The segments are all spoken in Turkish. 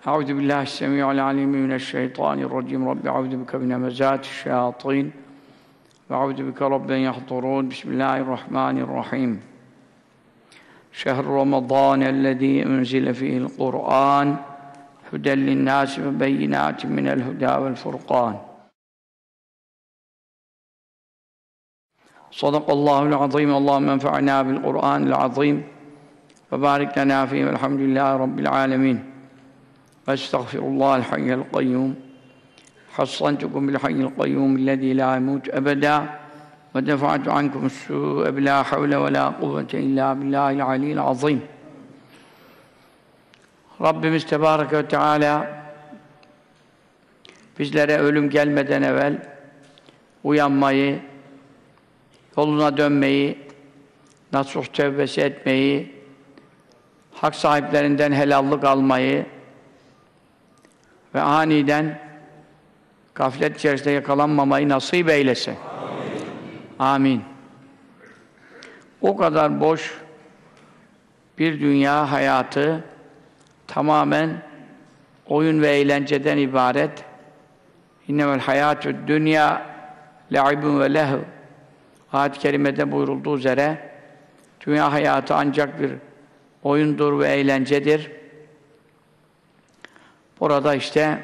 أعوذ بالله السميع العليم من الشيطان الرجيم. رب أعوذ بك من همزات الشياطين وأعوذ بك رب يحضرون. بسم الله الرحمن الرحيم. شهر رمضان الذي أنزل فيه القرآن هدى للناس وبينات من الهدى والفرقان. صدق الله العظيم. اللهم انفعنا بالقرآن العظيم وبارك لنا فيه والحمد لله رب العالمين. واستغفر الله الحي القيوم حصنتكم بالحي القيوم الذي لا يموت أبدا ودفعت عنكم السوء بلا حول ولا قوة إلا بالله العلي العظيم Rabbimiz Tebareke ve Teala bizlere ölüm gelmeden evvel uyanmayı, yoluna dönmeyi, nasuh tevbesi etmeyi, hak sahiplerinden helallık almayı ve aniden gaflet içerisinde yakalanmamayı nasip eylesin. Amin. Amin. O kadar boş bir dünya hayatı tamamen oyun ve eğlenceden ibaret. İnnemel hayatü dünya le'ibun ve lehu Ayet-i Kerime'de buyurulduğu üzere dünya hayatı ancak bir oyundur ve eğlencedir. Burada işte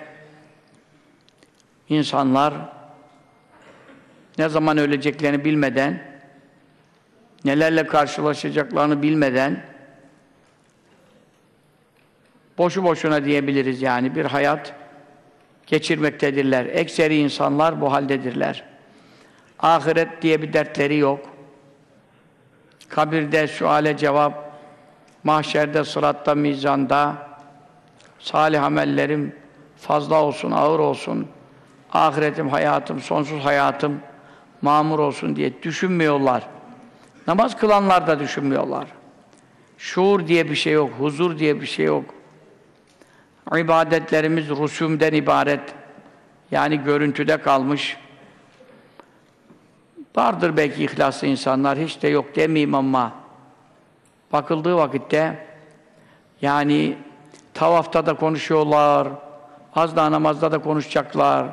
insanlar ne zaman öleceklerini bilmeden, nelerle karşılaşacaklarını bilmeden boşu boşuna diyebiliriz yani bir hayat geçirmektedirler. Ekseri insanlar bu haldedirler. Ahiret diye bir dertleri yok. Kabirde suale cevap, mahşerde, sıratta, mizanda, salih amellerim fazla olsun, ağır olsun, ahiretim, hayatım, sonsuz hayatım mamur olsun diye düşünmüyorlar. Namaz kılanlar da düşünmüyorlar. Şuur diye bir şey yok, huzur diye bir şey yok. İbadetlerimiz rusumden ibaret. Yani görüntüde kalmış. Vardır belki ihlaslı insanlar, hiç de yok demeyeyim ama bakıldığı vakitte yani tavafta da konuşuyorlar, az daha namazda da konuşacaklar,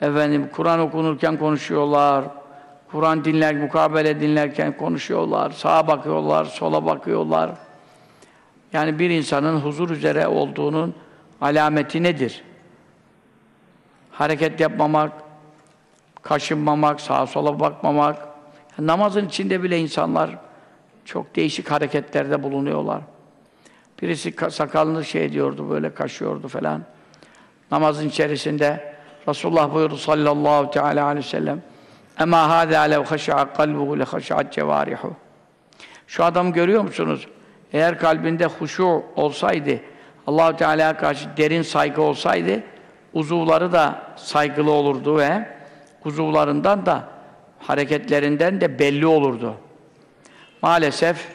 efendim Kur'an okunurken konuşuyorlar, Kur'an dinler, mukabele dinlerken konuşuyorlar, sağa bakıyorlar, sola bakıyorlar. Yani bir insanın huzur üzere olduğunun alameti nedir? Hareket yapmamak, kaşınmamak, sağa sola bakmamak. Namazın içinde bile insanlar çok değişik hareketlerde bulunuyorlar. Birisi sakalını şey diyordu, böyle kaşıyordu falan. Namazın içerisinde Resulullah buyurdu sallallahu teala aleyhi ve sellem hâdâ lev haşa'a kalbuhu le haşa'at cevârihu Şu adamı görüyor musunuz? Eğer kalbinde huşu olsaydı, Allahu Teala'ya karşı derin saygı olsaydı, uzuvları da saygılı olurdu ve uzuvlarından da hareketlerinden de belli olurdu. Maalesef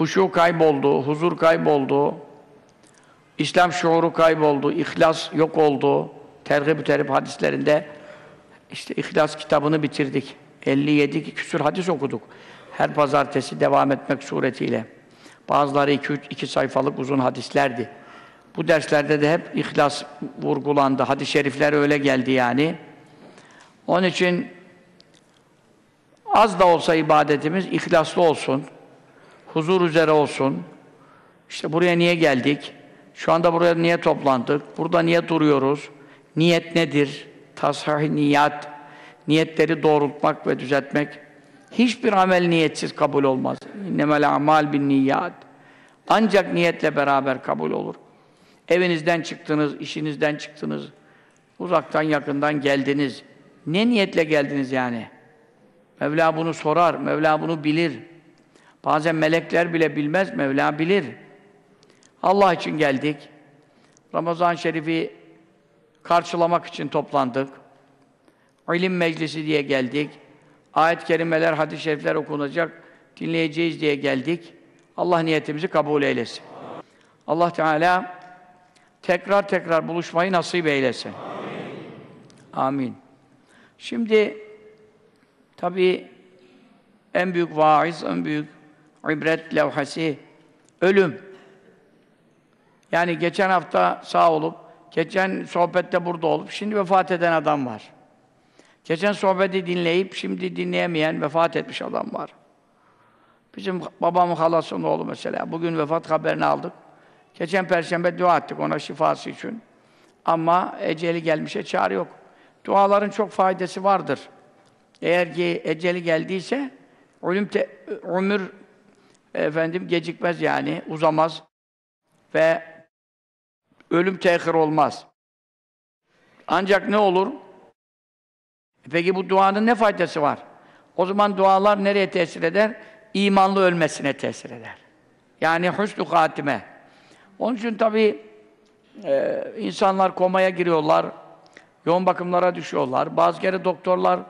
huşu kayboldu, huzur kayboldu, İslam şuuru kayboldu, ihlas yok oldu. Tergib-ü terhib hadislerinde işte İhlas kitabını bitirdik. 57 küsur hadis okuduk. Her pazartesi devam etmek suretiyle. Bazıları iki, iki sayfalık uzun hadislerdi. Bu derslerde de hep ihlas vurgulandı. Hadis-i şerifler öyle geldi yani. Onun için az da olsa ibadetimiz ihlaslı olsun. Huzur üzere olsun. İşte buraya niye geldik? Şu anda buraya niye toplandık? Burada niye duruyoruz? Niyet nedir? Tashahi niyat. Niyetleri doğrultmak ve düzeltmek. Hiçbir amel niyetsiz kabul olmaz. İnnemel amal bin niyat. Ancak niyetle beraber kabul olur. Evinizden çıktınız, işinizden çıktınız, uzaktan yakından geldiniz. Ne niyetle geldiniz yani? Mevla bunu sorar, Mevla bunu bilir. Bazen melekler bile bilmez, Mevla bilir. Allah için geldik. Ramazan Şerif'i karşılamak için toplandık. İlim meclisi diye geldik. Ayet-i kerimeler, hadis-i şerifler okunacak, dinleyeceğiz diye geldik. Allah niyetimizi kabul eylesin. Allah Teala tekrar tekrar buluşmayı nasip eylesin. Amin. Amin. Şimdi tabii en büyük vaiz, en büyük ibret levhası ölüm. Yani geçen hafta sağ olup, geçen sohbette burada olup, şimdi vefat eden adam var. Geçen sohbeti dinleyip, şimdi dinleyemeyen, vefat etmiş adam var. Bizim babamın halasının oğlu mesela, bugün vefat haberini aldık. Geçen perşembe dua ettik ona şifası için. Ama eceli gelmişe çare yok. Duaların çok faydası vardır. Eğer ki eceli geldiyse, ölüm te, ömür efendim gecikmez yani, uzamaz ve ölüm tehir olmaz. Ancak ne olur? Peki bu duanın ne faydası var? O zaman dualar nereye tesir eder? İmanlı ölmesine tesir eder. Yani hüsnü hatime. Onun için tabii e, insanlar komaya giriyorlar, yoğun bakımlara düşüyorlar. Bazı kere doktorlar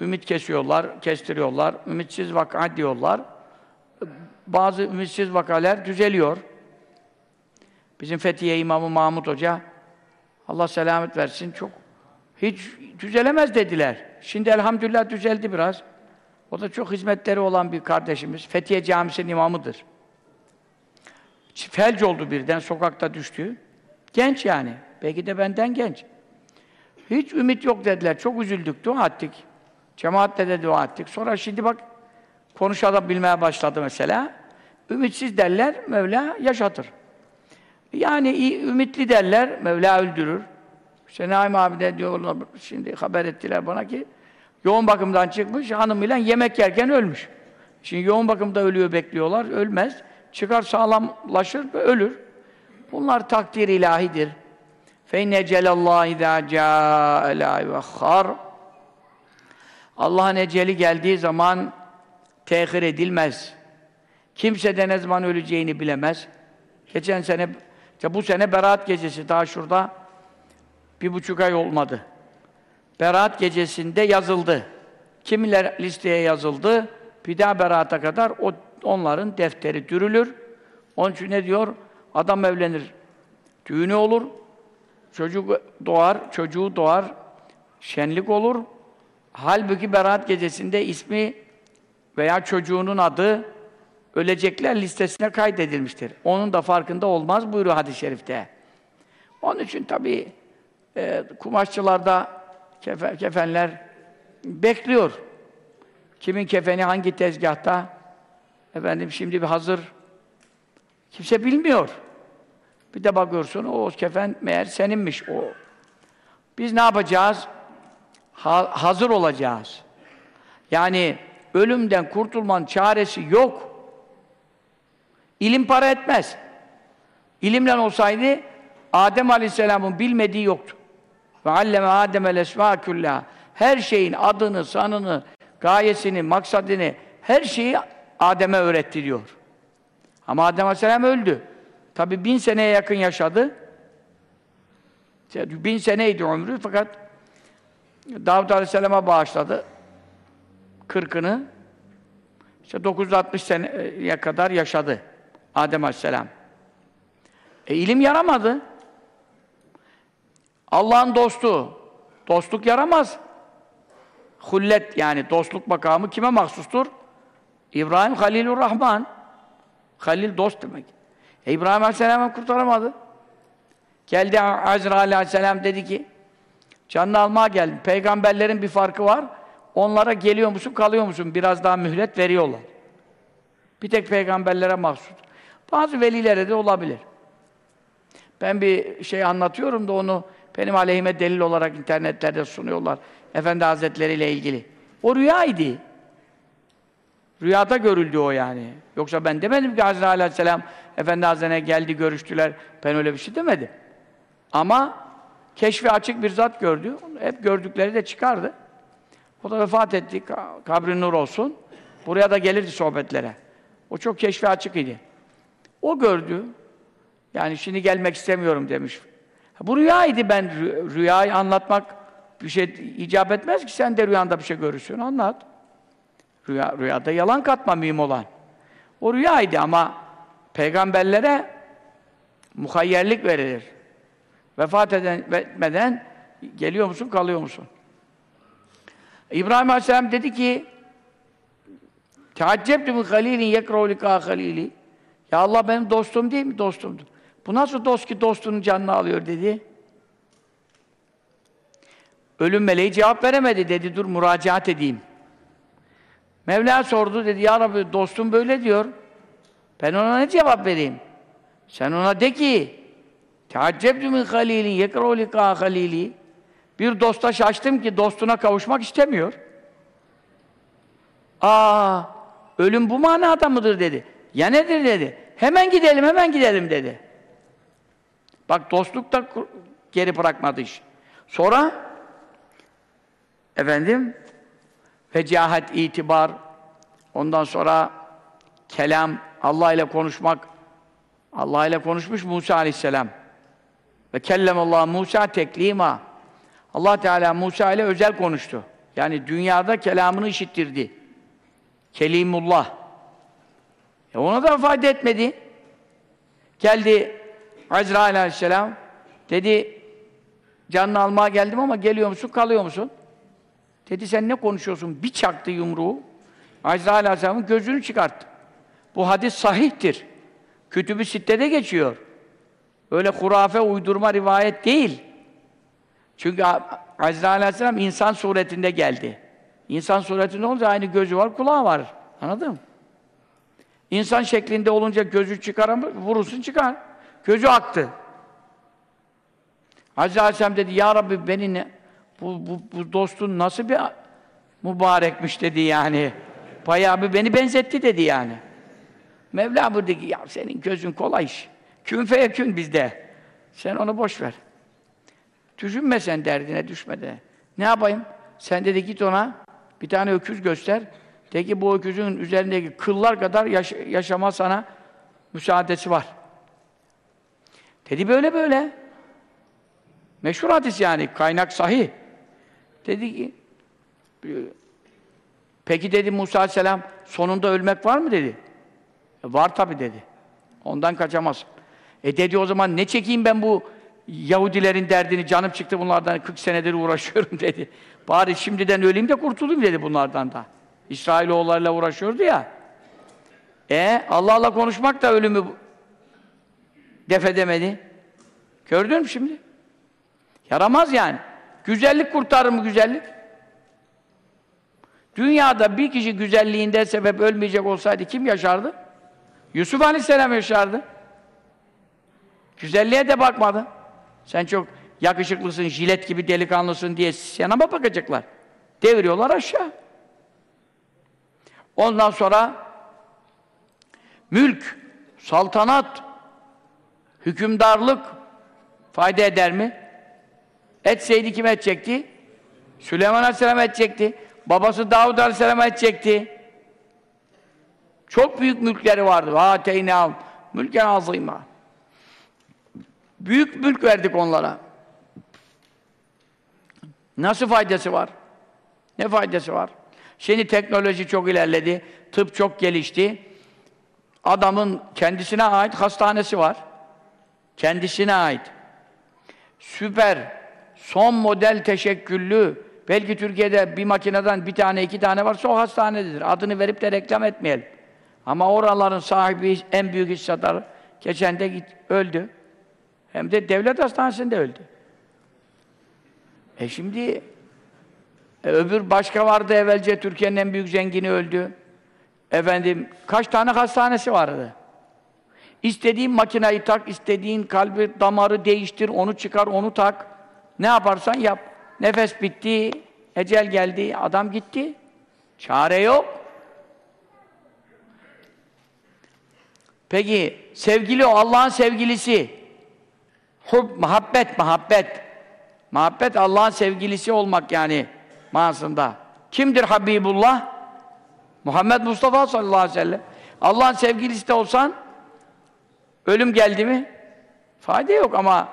ümit kesiyorlar, kestiriyorlar, ümitsiz vaka diyorlar. Bazı ümitsiz vakalar düzeliyor. Bizim Fethiye İmamı Mahmud Hoca, Allah selamet versin, çok hiç düzelemez dediler. Şimdi elhamdülillah düzeldi biraz. O da çok hizmetleri olan bir kardeşimiz. Fethiye Camisi'nin imamıdır. Felç oldu birden, sokakta düştü. Genç yani. Belki de benden genç. Hiç ümit yok dediler. Çok üzüldük, dua ettik. Cemaatle de dua ettik. Sonra şimdi bak, konuşabilmeye başladı mesela. Ümitsiz derler, Mevla yaşatır. Yani ümitli derler, Mevla öldürür. İşte Naim abi de diyorlar, şimdi haber ettiler bana ki, yoğun bakımdan çıkmış, hanımıyla yemek yerken ölmüş. Şimdi yoğun bakımda ölüyor bekliyorlar, ölmez. Çıkar sağlamlaşır ve ölür. Bunlar takdir ilahidir. فَاِنَّ جَلَ اللّٰهِ اِذَا جَاءَ لَا يُوَخَّرْ Allah'ın eceli geldiği zaman tehir edilmez. Kimse de ne zaman öleceğini bilemez. Geçen sene, işte bu sene Berat gecesi daha şurada bir buçuk ay olmadı. Berat gecesinde yazıldı. Kimiler listeye yazıldı, bir daha Berat'a kadar o onların defteri dürülür. Onun için ne diyor? Adam evlenir, düğünü olur, çocuk doğar, çocuğu doğar, şenlik olur. Halbuki Berat gecesinde ismi veya çocuğunun adı ölecekler listesine kaydedilmiştir. Onun da farkında olmaz buyuruyor hadis-i şerifte. Onun için tabii e, kumaşçılarda kefe, kefenler bekliyor. Kimin kefeni hangi tezgahta? Efendim şimdi bir hazır. Kimse bilmiyor. Bir de bakıyorsun o kefen meğer seninmiş o. Biz ne yapacağız? Ha, hazır olacağız. Yani ölümden kurtulmanın çaresi yok. İlim para etmez. İlimle olsaydı Adem Aleyhisselam'ın bilmediği yoktu. Ve alleme Adem el Her şeyin adını, sanını, gayesini, maksadını, her şeyi Adem'e öğretti diyor. Ama Adem Aleyhisselam öldü. Tabi bin seneye yakın yaşadı. Bin seneydi ömrü fakat Davud Aleyhisselam'a bağışladı. Kırkını. İşte 960 seneye kadar yaşadı Adem Aleyhisselam. E ilim yaramadı. Allah'ın dostu. Dostluk yaramaz. Hullet yani dostluk makamı kime mahsustur? İbrahim Halilur Rahman. Halil dost demek. E İbrahim Aleyhisselam'ı kurtaramadı. Geldi Azrail Aleyhisselam dedi ki canını almaya geldim. Peygamberlerin bir farkı var. Onlara geliyor musun, kalıyor musun? Biraz daha mühlet veriyorlar. Bir tek peygamberlere mahsus. Bazı velilere de olabilir. Ben bir şey anlatıyorum da onu benim aleyhime delil olarak internetlerde sunuyorlar. Efendi Hazretleri ile ilgili. O rüyaydı. Rüyada görüldü o yani. Yoksa ben demedim ki Hazreti Aleyhisselam Efendi Hazretine geldi, görüştüler. Ben öyle bir şey demedim. Ama keşfi açık bir zat gördü. Hep gördükleri de çıkardı. O da vefat etti. Kabri nur olsun. Buraya da gelirdi sohbetlere. O çok keşfi açık idi. O gördü. Yani şimdi gelmek istemiyorum demiş. Bu rüyaydı ben rüyayı anlatmak bir şey icap etmez ki sen de rüyanda bir şey görürsün anlat. Rüya, rüyada yalan katma mühim olan. O rüyaydı ama peygamberlere muhayyerlik verilir. Vefat eden, etmeden geliyor musun, kalıyor musun? İbrahim Aleyhisselam dedi ki Teaccebtu min halilin yekrahu halili Ya Allah benim dostum değil mi? Dostumdur. Bu nasıl dost ki dostunun canını alıyor dedi. Ölüm meleği cevap veremedi dedi. Dur müracaat edeyim. Mevla sordu dedi. Ya Rabbi dostum böyle diyor. Ben ona ne cevap vereyim? Sen ona de ki Teaccebtu min halilin yekrahu halili Bir dosta şaştım ki dostuna kavuşmak istemiyor. Aa, ölüm bu manada mıdır dedi. Ya nedir dedi. Hemen gidelim, hemen gidelim dedi. Bak dostluk da geri bırakmadı iş. Sonra efendim fecahet, itibar ondan sonra kelam, Allah ile konuşmak Allah ile konuşmuş Musa aleyhisselam ve kellemallahu Musa teklima Allah Teala Musa ile özel konuştu. Yani dünyada kelamını işittirdi. Kelimullah. E ona da fayda etmedi. Geldi Azrail aleyhisselam dedi canını almaya geldim ama geliyor musun, kalıyor musun? Dedi sen ne konuşuyorsun? Bir çaktı yumruğu. Azrail aleyhisselamın gözünü çıkarttı. Bu hadis sahihtir. Kütüb-i Sitte'de geçiyor. Öyle hurafe, uydurma rivayet değil. Çünkü Azrail aleyhisselam insan suretinde geldi. İnsan suretinde olunca aynı gözü var, kulağı var. Anladın mı? İnsan şeklinde olunca gözü çıkaramaz, vurursun çıkar. Gözü aktı. Hazreti Aleyhisselam dedi, Ya Rabbi beni ne, bu, bu, bu dostun nasıl bir mübarekmiş dedi yani. Bayağı bir beni benzetti dedi yani. Mevla buyurdu ya senin gözün kolay iş. Kün feyekün bizde. Sen onu boş ver. Düşünme sen derdine, düşme de. Ne yapayım? Sen dedi git ona, bir tane öküz göster. De ki bu öküzün üzerindeki kıllar kadar yaş yaşama sana müsaadesi var. Dedi böyle böyle. Meşhur hadis yani, kaynak sahih. Dedi ki, peki dedi Musa Aleyhisselam, sonunda ölmek var mı dedi. E, var tabi dedi. Ondan kaçamaz. E dedi o zaman ne çekeyim ben bu Yahudilerin derdini, canım çıktı bunlardan 40 senedir uğraşıyorum dedi. Bari şimdiden öleyim de kurtulayım dedi bunlardan da. İsrailoğullarıyla uğraşıyordu ya. E Allah'la konuşmak da ölümü def edemedi. Gördün mü şimdi? Yaramaz yani. Güzellik kurtarır mı güzellik? Dünyada bir kişi güzelliğinde sebep ölmeyecek olsaydı kim yaşardı? Yusuf Aleyhisselam yaşardı. Güzelliğe de bakmadı. Sen çok yakışıklısın, jilet gibi delikanlısın diye sana mı bakacaklar? Deviriyorlar aşağı. Ondan sonra mülk, saltanat, hükümdarlık fayda eder mi? Etseydi kim edecekti? Süleyman Aleyhisselam edecekti. Babası Davud Aleyhisselam edecekti. Çok büyük mülkleri vardı. Ha teynal, mülken azîmâ. Büyük mülk verdik onlara. Nasıl faydası var? Ne faydası var? Şimdi teknoloji çok ilerledi, tıp çok gelişti. Adamın kendisine ait hastanesi var. Kendisine ait. Süper, son model teşekküllü, belki Türkiye'de bir makineden bir tane, iki tane varsa o hastanededir. Adını verip de reklam etmeyelim. Ama oraların sahibi, en büyük hissedarı, geçen de git, öldü. Hem de devlet hastanesinde öldü. E şimdi e, öbür başka vardı evvelce Türkiye'nin en büyük zengini öldü. Efendim kaç tane hastanesi vardı. İstediğin makinayı tak, istediğin kalbi, damarı değiştir, onu çıkar, onu tak. Ne yaparsan yap. Nefes bitti, ecel geldi, adam gitti. Çare yok. Peki sevgili o Allah'ın sevgilisi. Hub, muhabbet, muhabbet. Muhabbet Allah'ın sevgilisi olmak yani manasında. Kimdir Habibullah? Muhammed Mustafa sallallahu aleyhi ve sellem. Allah'ın sevgilisi de olsan ölüm geldi mi? Fayda yok ama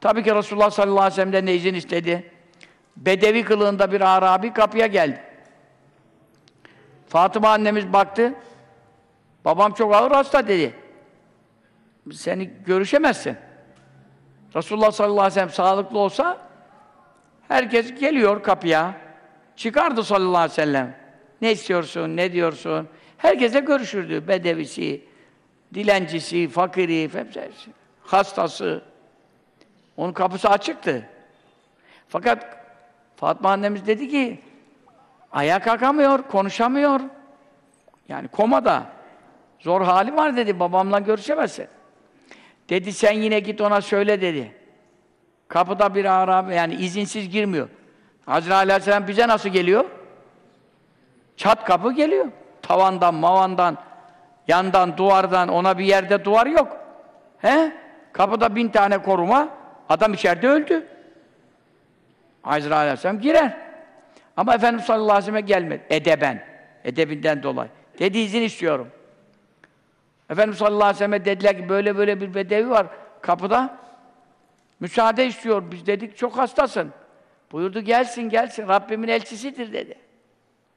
tabii ki Resulullah sallallahu aleyhi ve sellem'den de izin istedi. Bedevi kılığında bir Arabi kapıya geldi. Fatıma annemiz baktı. Babam çok ağır hasta dedi. Seni görüşemezsin. Resulullah sallallahu aleyhi ve sellem sağlıklı olsa herkes geliyor kapıya. Çıkardı sallallahu aleyhi ve sellem. Ne istiyorsun, ne diyorsun? Herkese görüşürdü. Bedevisi, dilencisi, fakiri, hepsi, hastası. Onun kapısı açıktı. Fakat Fatma annemiz dedi ki ayağa kalkamıyor, konuşamıyor. Yani komada. Zor hali var dedi, babamla görüşemezsin. Dedi sen yine git ona söyle dedi. Kapıda bir Arabi yani izinsiz girmiyor. Hazreti Aleyhisselam bize nasıl geliyor? Çat kapı geliyor. Tavandan, mavandan, yandan, duvardan, ona bir yerde duvar yok. He? Kapıda bin tane koruma, adam içeride öldü. Hazreti Aleyhisselam girer. Ama Efendimiz sallallahu aleyhi ve sellem gelmedi. Edeben. Edebinden dolayı. Dedi izin istiyorum. Efendimiz sallallahu aleyhi ve sellem dediler ki böyle böyle bir bedevi var kapıda. Müsaade istiyor. Biz dedik çok hastasın. Buyurdu gelsin gelsin. Rabbimin elçisidir dedi.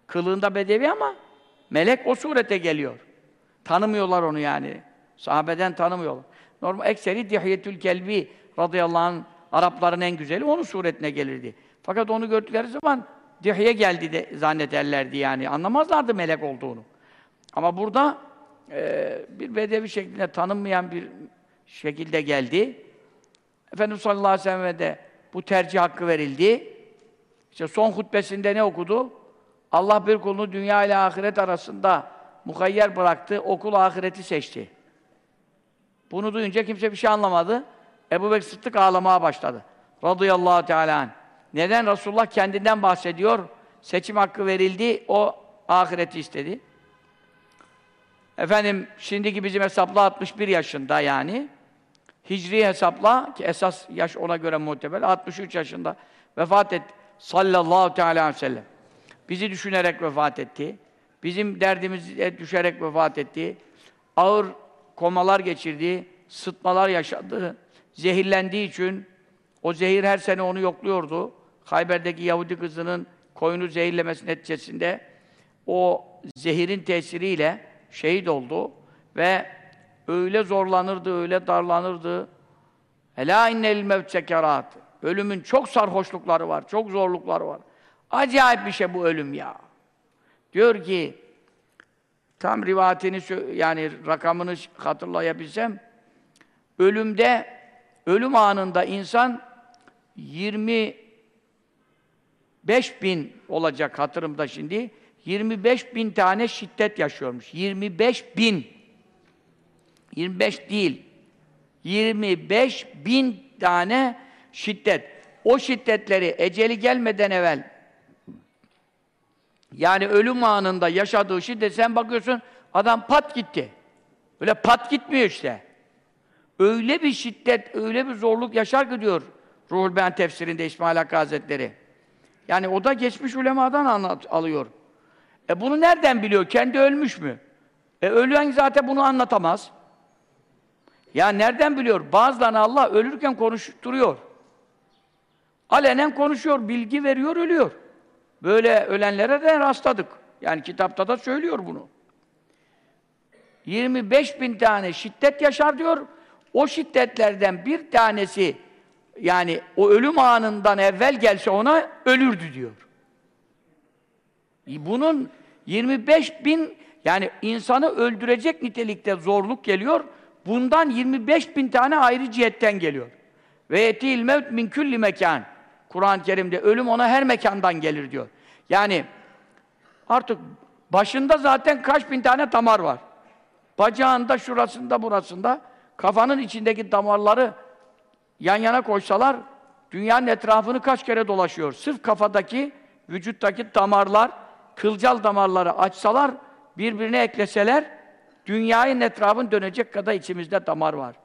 Kılığında bedevi ama melek o surete geliyor. Tanımıyorlar onu yani. Sahabeden tanımıyorlar. Normal ekseri Dihyetül Kelbi radıyallahu anh Arapların en güzeli onun suretine gelirdi. Fakat onu gördükleri zaman Dihye geldi de zannederlerdi yani. Anlamazlardı melek olduğunu. Ama burada e, bir bedevi şeklinde tanınmayan bir şekilde geldi. Efendimiz sallallahu aleyhi ve sellem'e de bu tercih hakkı verildi. İşte son hutbesinde ne okudu? Allah bir kulunu dünya ile ahiret arasında mukayyer bıraktı, okul ahireti seçti. Bunu duyunca kimse bir şey anlamadı. Ebu Bekir Sıddık ağlamaya başladı. Radıyallahu teala. Neden? Resulullah kendinden bahsediyor. Seçim hakkı verildi, o ahireti istedi. Efendim, şimdiki bizim hesapla 61 yaşında yani. Hicri hesapla, ki esas yaş ona göre muhtemel, 63 yaşında vefat etti. Sallallahu teala aleyhi ve sellem. Bizi düşünerek vefat etti. Bizim derdimize düşerek vefat etti. Ağır komalar geçirdi, sıtmalar yaşadı. Zehirlendiği için o zehir her sene onu yokluyordu. Hayber'deki Yahudi kızının koyunu zehirlemesi neticesinde o zehirin tesiriyle şehit oldu ve öyle zorlanırdı, öyle darlanırdı. Ela innel mevt sekerat. Ölümün çok sarhoşlukları var, çok zorlukları var. Acayip bir şey bu ölüm ya. Diyor ki tam rivayetini yani rakamını hatırlayabilsem ölümde ölüm anında insan 25 bin olacak hatırımda şimdi 25 bin tane şiddet yaşıyormuş. 25 bin 25 değil 25 bin tane şiddet. O şiddetleri eceli gelmeden evvel yani ölüm anında yaşadığı şiddet sen bakıyorsun adam pat gitti. Öyle pat gitmiyor işte. Öyle bir şiddet, öyle bir zorluk yaşar ki diyor Ruhul Beyan tefsirinde İsmail Hakkı Hazretleri. Yani o da geçmiş ulemadan anlat, alıyor. E bunu nereden biliyor? Kendi ölmüş mü? E ölen zaten bunu anlatamaz. Ya nereden biliyor? Bazılarını Allah ölürken konuşturuyor. Alenen konuşuyor, bilgi veriyor, ölüyor. Böyle ölenlere de rastladık. Yani kitapta da söylüyor bunu. 25 bin tane şiddet yaşar diyor. O şiddetlerden bir tanesi yani o ölüm anından evvel gelse ona ölürdü diyor. Bunun 25 bin yani insanı öldürecek nitelikte zorluk geliyor. Bundan 25 bin tane ayrı cihetten geliyor. Ve etil mevt min külli mekan. Kur'an-ı Kerim'de ölüm ona her mekandan gelir diyor. Yani artık başında zaten kaç bin tane damar var. Bacağında, şurasında, burasında kafanın içindeki damarları yan yana koysalar dünyanın etrafını kaç kere dolaşıyor. Sırf kafadaki, vücuttaki damarlar, kılcal damarları açsalar, birbirine ekleseler dünyayı etrafın dönecek kadar içimizde damar var.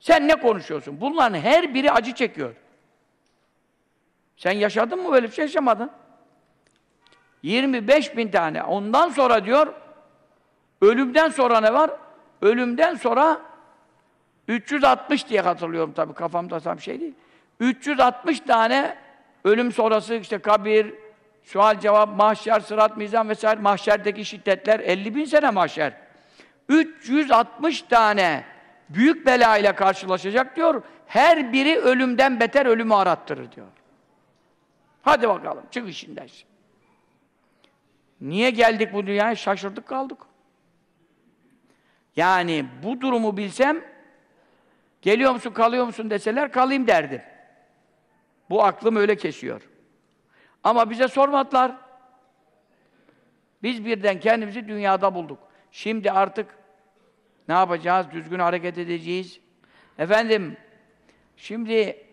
Sen ne konuşuyorsun? Bunların her biri acı çekiyor. Sen yaşadın mı böyle bir şey yaşamadın? 25 bin tane. Ondan sonra diyor, ölümden sonra ne var? Ölümden sonra 360 diye hatırlıyorum tabii kafamda tam şey değil. 360 tane ölüm sonrası işte kabir, sual cevap, mahşer, sırat, mizan vesaire mahşerdeki şiddetler 50 bin sene mahşer. 360 tane büyük bela ile karşılaşacak diyor. Her biri ölümden beter ölümü arattırır diyor. Hadi bakalım çık işinden. Niye geldik bu dünyaya? Şaşırdık kaldık. Yani bu durumu bilsem geliyor musun kalıyor musun deseler kalayım derdim. Bu aklım öyle kesiyor. Ama bize sormadılar. Biz birden kendimizi dünyada bulduk. Şimdi artık ne yapacağız? Düzgün hareket edeceğiz. Efendim, şimdi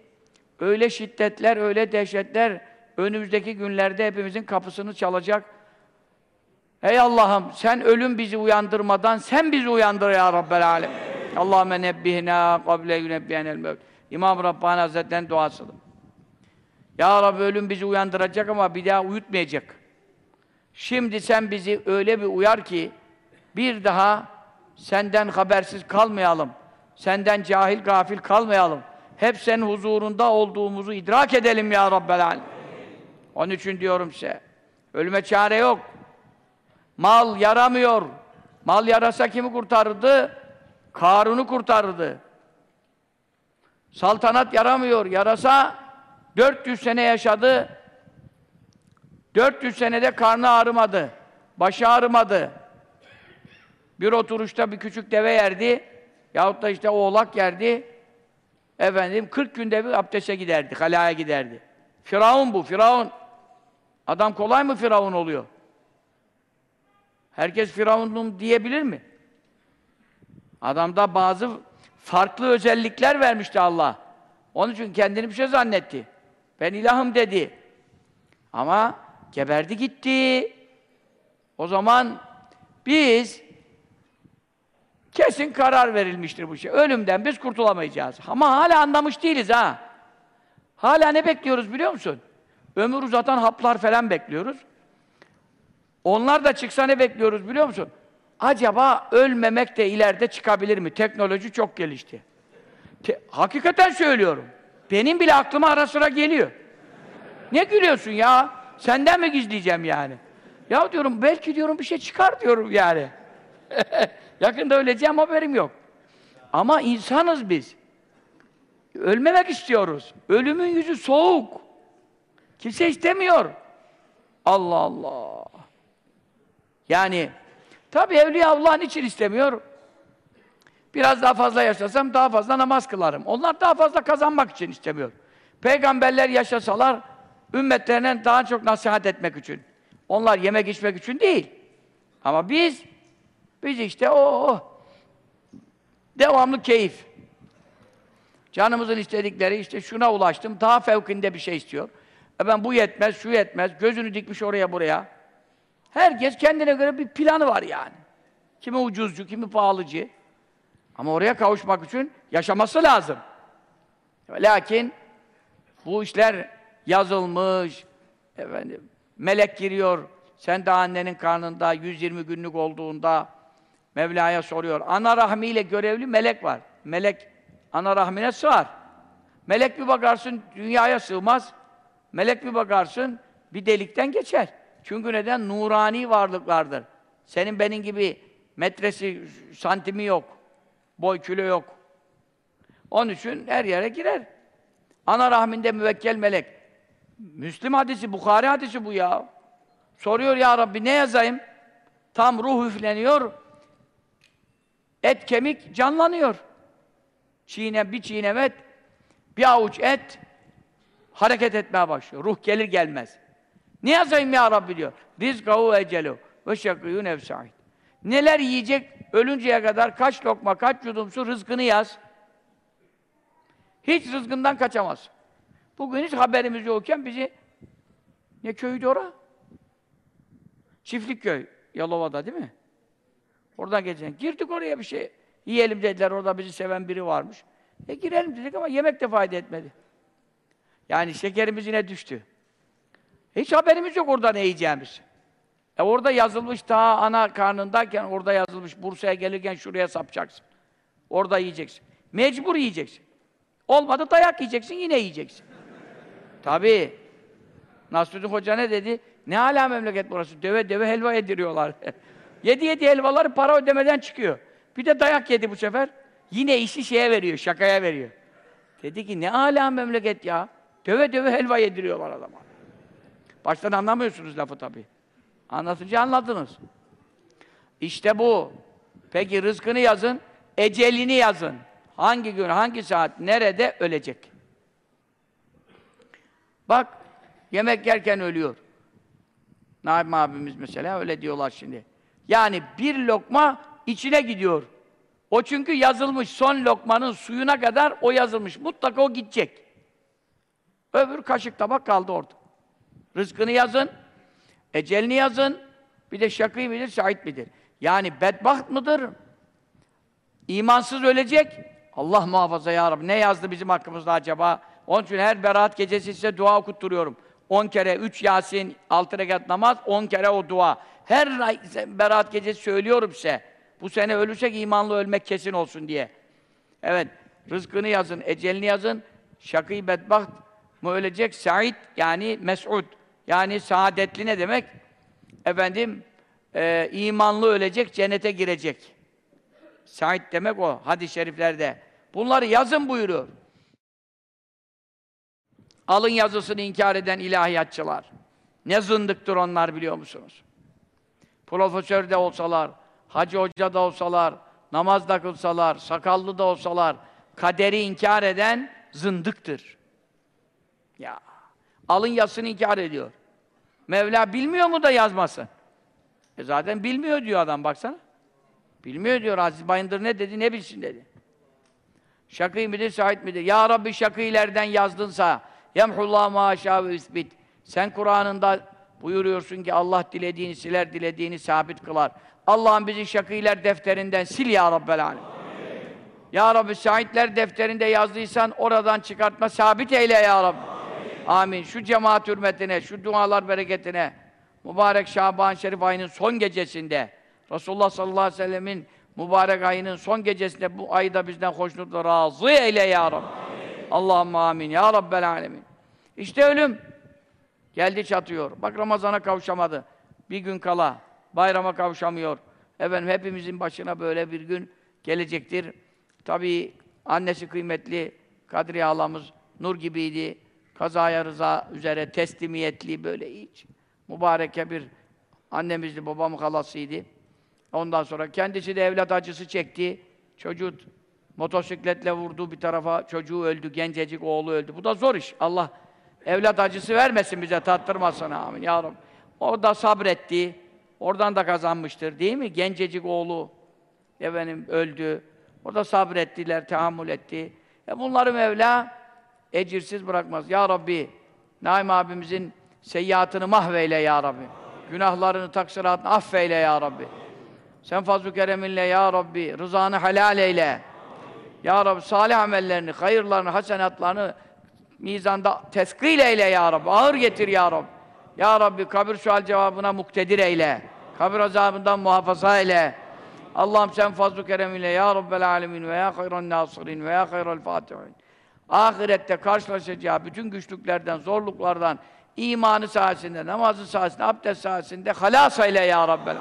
öyle şiddetler, öyle dehşetler önümüzdeki günlerde hepimizin kapısını çalacak. Ey Allah'ım sen ölüm bizi uyandırmadan sen bizi uyandır ya Rabbel Alem. Allahümme nebbihna kable yunebbiyenel mevt. İmam Rabbani Hazretleri'nin duasıdır. Ya Rabbi ölüm bizi uyandıracak ama bir daha uyutmayacak. Şimdi sen bizi öyle bir uyar ki bir daha senden habersiz kalmayalım. Senden cahil gafil kalmayalım. Hep senin huzurunda olduğumuzu idrak edelim ya Rabbel Alem. Onun için diyorum size. Ölüme çare yok. Mal yaramıyor. Mal yarasa kimi kurtarırdı? Karun'u kurtarırdı. Saltanat yaramıyor. Yarasa 400 sene yaşadı. 400 senede karnı ağrımadı. Başı ağrımadı. Bir oturuşta bir küçük deve yerdi. Yahut da işte oğlak yerdi. Efendim 40 günde bir abdeste giderdi, halaya giderdi. Firavun bu, Firavun. Adam kolay mı Firavun oluyor? Herkes Firavun'um diyebilir mi? Adamda bazı farklı özellikler vermişti Allah. Onun için kendini bir şey zannetti. Ben ilahım dedi. Ama geberdi gitti. O zaman biz kesin karar verilmiştir bu şey. Ölümden biz kurtulamayacağız. Ama hala anlamış değiliz ha. Hala ne bekliyoruz biliyor musun? Ömür uzatan haplar falan bekliyoruz. Onlar da çıksa ne bekliyoruz biliyor musun? Acaba ölmemek de ileride çıkabilir mi? Teknoloji çok gelişti. Te hakikaten söylüyorum. Benim bile aklıma ara sıra geliyor. Ne gülüyorsun ya? Senden mi gizleyeceğim yani? Ya diyorum belki diyorum bir şey çıkar diyorum yani. Yakında öleceğim haberim yok. Ama insanız biz. Ölmemek istiyoruz. Ölümün yüzü soğuk. Kimse istemiyor. Allah Allah. Yani tabi Evliya Allah'ın için istemiyor. Biraz daha fazla yaşasam daha fazla namaz kılarım. Onlar daha fazla kazanmak için istemiyor. Peygamberler yaşasalar ümmetlerine daha çok nasihat etmek için. Onlar yemek içmek için değil. Ama biz biz işte o, o. devamlı keyif. Canımızın istedikleri işte şuna ulaştım, daha fevkinde bir şey istiyor. E ben bu yetmez, şu yetmez, gözünü dikmiş oraya buraya. Herkes kendine göre bir planı var yani. Kimi ucuzcu, kimi pahalıcı. Ama oraya kavuşmak için yaşaması lazım. Lakin bu işler yazılmış, efendim, melek giriyor, sen de annenin karnında 120 günlük olduğunda Mevla'ya soruyor. Ana rahmiyle görevli melek var. Melek ana rahmine sığar. Melek bir bakarsın dünyaya sığmaz. Melek bir bakarsın bir delikten geçer. Çünkü neden? Nurani varlıklardır. Senin benim gibi metresi, santimi yok. Boy kilo yok. Onun için her yere girer. Ana rahminde müvekkel melek. Müslim hadisi, Bukhari hadisi bu ya. Soruyor ya Rabbi ne yazayım? Tam ruh üfleniyor. Et kemik canlanıyor. Çiğne bir çiğnemet, bir avuç et hareket etmeye başlıyor. Ruh gelir gelmez. Ne yazayım ya Rabbi diyor. Rizkahu ecelu ve şakîyû nefsâid. Neler yiyecek ölünceye kadar kaç lokma, kaç yudum su rızkını yaz. Hiç rızkından kaçamaz. Bugün hiç haberimiz yokken bizi ne köydü ora? Çiftlik köy, Yalova'da değil mi? Oradan geçen. Girdik oraya bir şey. Yiyelim dediler, orada bizi seven biri varmış. E girelim dedik ama yemek de fayda etmedi. Yani şekerimiz yine düştü. Hiç haberimiz yok orada ne yiyeceğimiz. E orada yazılmış daha ana karnındayken orada yazılmış Bursa'ya gelirken şuraya sapacaksın. Orada yiyeceksin. Mecbur yiyeceksin. Olmadı dayak yiyeceksin, yine yiyeceksin. Tabii. Nasrüddin Hoca ne dedi? Ne hala memleket burası? Deve deve helva yediriyorlar. yedi yedi helvaları para ödemeden çıkıyor. Bir de dayak yedi bu sefer. Yine işi şeye veriyor, şakaya veriyor. Dedi ki ne hala memleket ya. Döve döve helva yediriyorlar adama. Baştan anlamıyorsunuz lafı tabii. Anlatınca anladınız. İşte bu. Peki rızkını yazın, ecelini yazın. Hangi gün, hangi saat, nerede ölecek? Bak, yemek yerken ölüyor. Naim abimiz mesela öyle diyorlar şimdi. Yani bir lokma içine gidiyor. O çünkü yazılmış, son lokmanın suyuna kadar o yazılmış. Mutlaka o gidecek. Öbür kaşık tabak kaldı orada. Rızkını yazın, ecelini yazın, bir de şakî midir, şahit midir? Yani bedbaht mıdır? İmansız ölecek. Allah muhafaza ya Rabbi. Ne yazdı bizim hakkımızda acaba? Onun için her beraat gecesi size dua okutturuyorum. 10 kere, 3 Yasin, 6 rekat namaz, 10 kere o dua. Her beraat gecesi söylüyorum size. Bu sene ölürsek imanlı ölmek kesin olsun diye. Evet, rızkını yazın, ecelini yazın. Şakî bedbaht mı ölecek? Said yani mes'ud. Yani saadetli ne demek? Efendim, e, imanlı ölecek, cennete girecek. Said demek o, hadis-i şeriflerde. Bunları yazın buyuruyor. Alın yazısını inkar eden ilahiyatçılar. Ne zındıktır onlar biliyor musunuz? Profesör de olsalar, hacı hoca da olsalar, namaz da kılsalar, sakallı da olsalar, kaderi inkar eden zındıktır. Ya, alın yazısını inkar ediyor. Mevla bilmiyor mu da yazmasın? E zaten bilmiyor diyor adam baksana. Bilmiyor diyor Aziz Bayındır ne dedi ne bilsin dedi. Şakî midir, şahit midir? Ya Rabbi şakîlerden yazdınsa yemhullah maşâ ve üsbit. Sen Kur'an'ında buyuruyorsun ki Allah dilediğini siler, dilediğini sabit kılar. Allah'ım bizi şakîler defterinden sil ya Rabbel alem. Ya Rabbi şahitler defterinde yazdıysan oradan çıkartma, sabit eyle ya Rabbi. Amin. Şu cemaat hürmetine, şu dualar bereketine, mübarek Şaban Şerif ayının son gecesinde, Resulullah sallallahu aleyhi ve sellemin mübarek ayının son gecesinde bu ayda bizden hoşnutla razı eyle ya Rabbi. Allahümme amin ya Rabbel alemin. İşte ölüm. Geldi çatıyor. Bak Ramazan'a kavuşamadı. Bir gün kala. Bayrama kavuşamıyor. Efendim hepimizin başına böyle bir gün gelecektir. Tabii annesi kıymetli Kadriye halamız nur gibiydi. Kazaya rıza üzere teslimiyetli böyle hiç. Mübareke bir annemizdi, babamın halasıydı. Ondan sonra kendisi de evlat acısı çekti. Çocuğu motosikletle vurdu bir tarafa, çocuğu öldü, gencecik oğlu öldü. Bu da zor iş. Allah evlat acısı vermesin bize, tattırmasın amin ya. O da sabretti. Oradan da kazanmıştır değil mi? Gencecik oğlu efendim öldü. O da sabrettiler, tahammül etti. E bunları Mevla ecirsiz bırakmaz. Ya Rabbi, Naim abimizin seyyiatını mahveyle ya Rabbi. Günahlarını, taksiratını affeyle ya Rabbi. Sen fazl-ı kereminle ya Rabbi, rızanı helal eyle. Ya Rabbi, salih amellerini, hayırlarını, hasenatlarını mizanda teskil eyle ya Rabbi. Ağır getir ya Rabbi. Ya Rabbi, kabir sual cevabına muktedir eyle. Kabir azabından muhafaza eyle. Allah'ım sen fazl-ı kereminle ya Rabbel alemin ve ya hayran nasirin ve ya hayral fatihin. Ahirette karşılaşacağı bütün güçlüklerden, zorluklardan, imanı sayesinde, namazı sayesinde, abdest sayesinde halas eyle ya Rabbel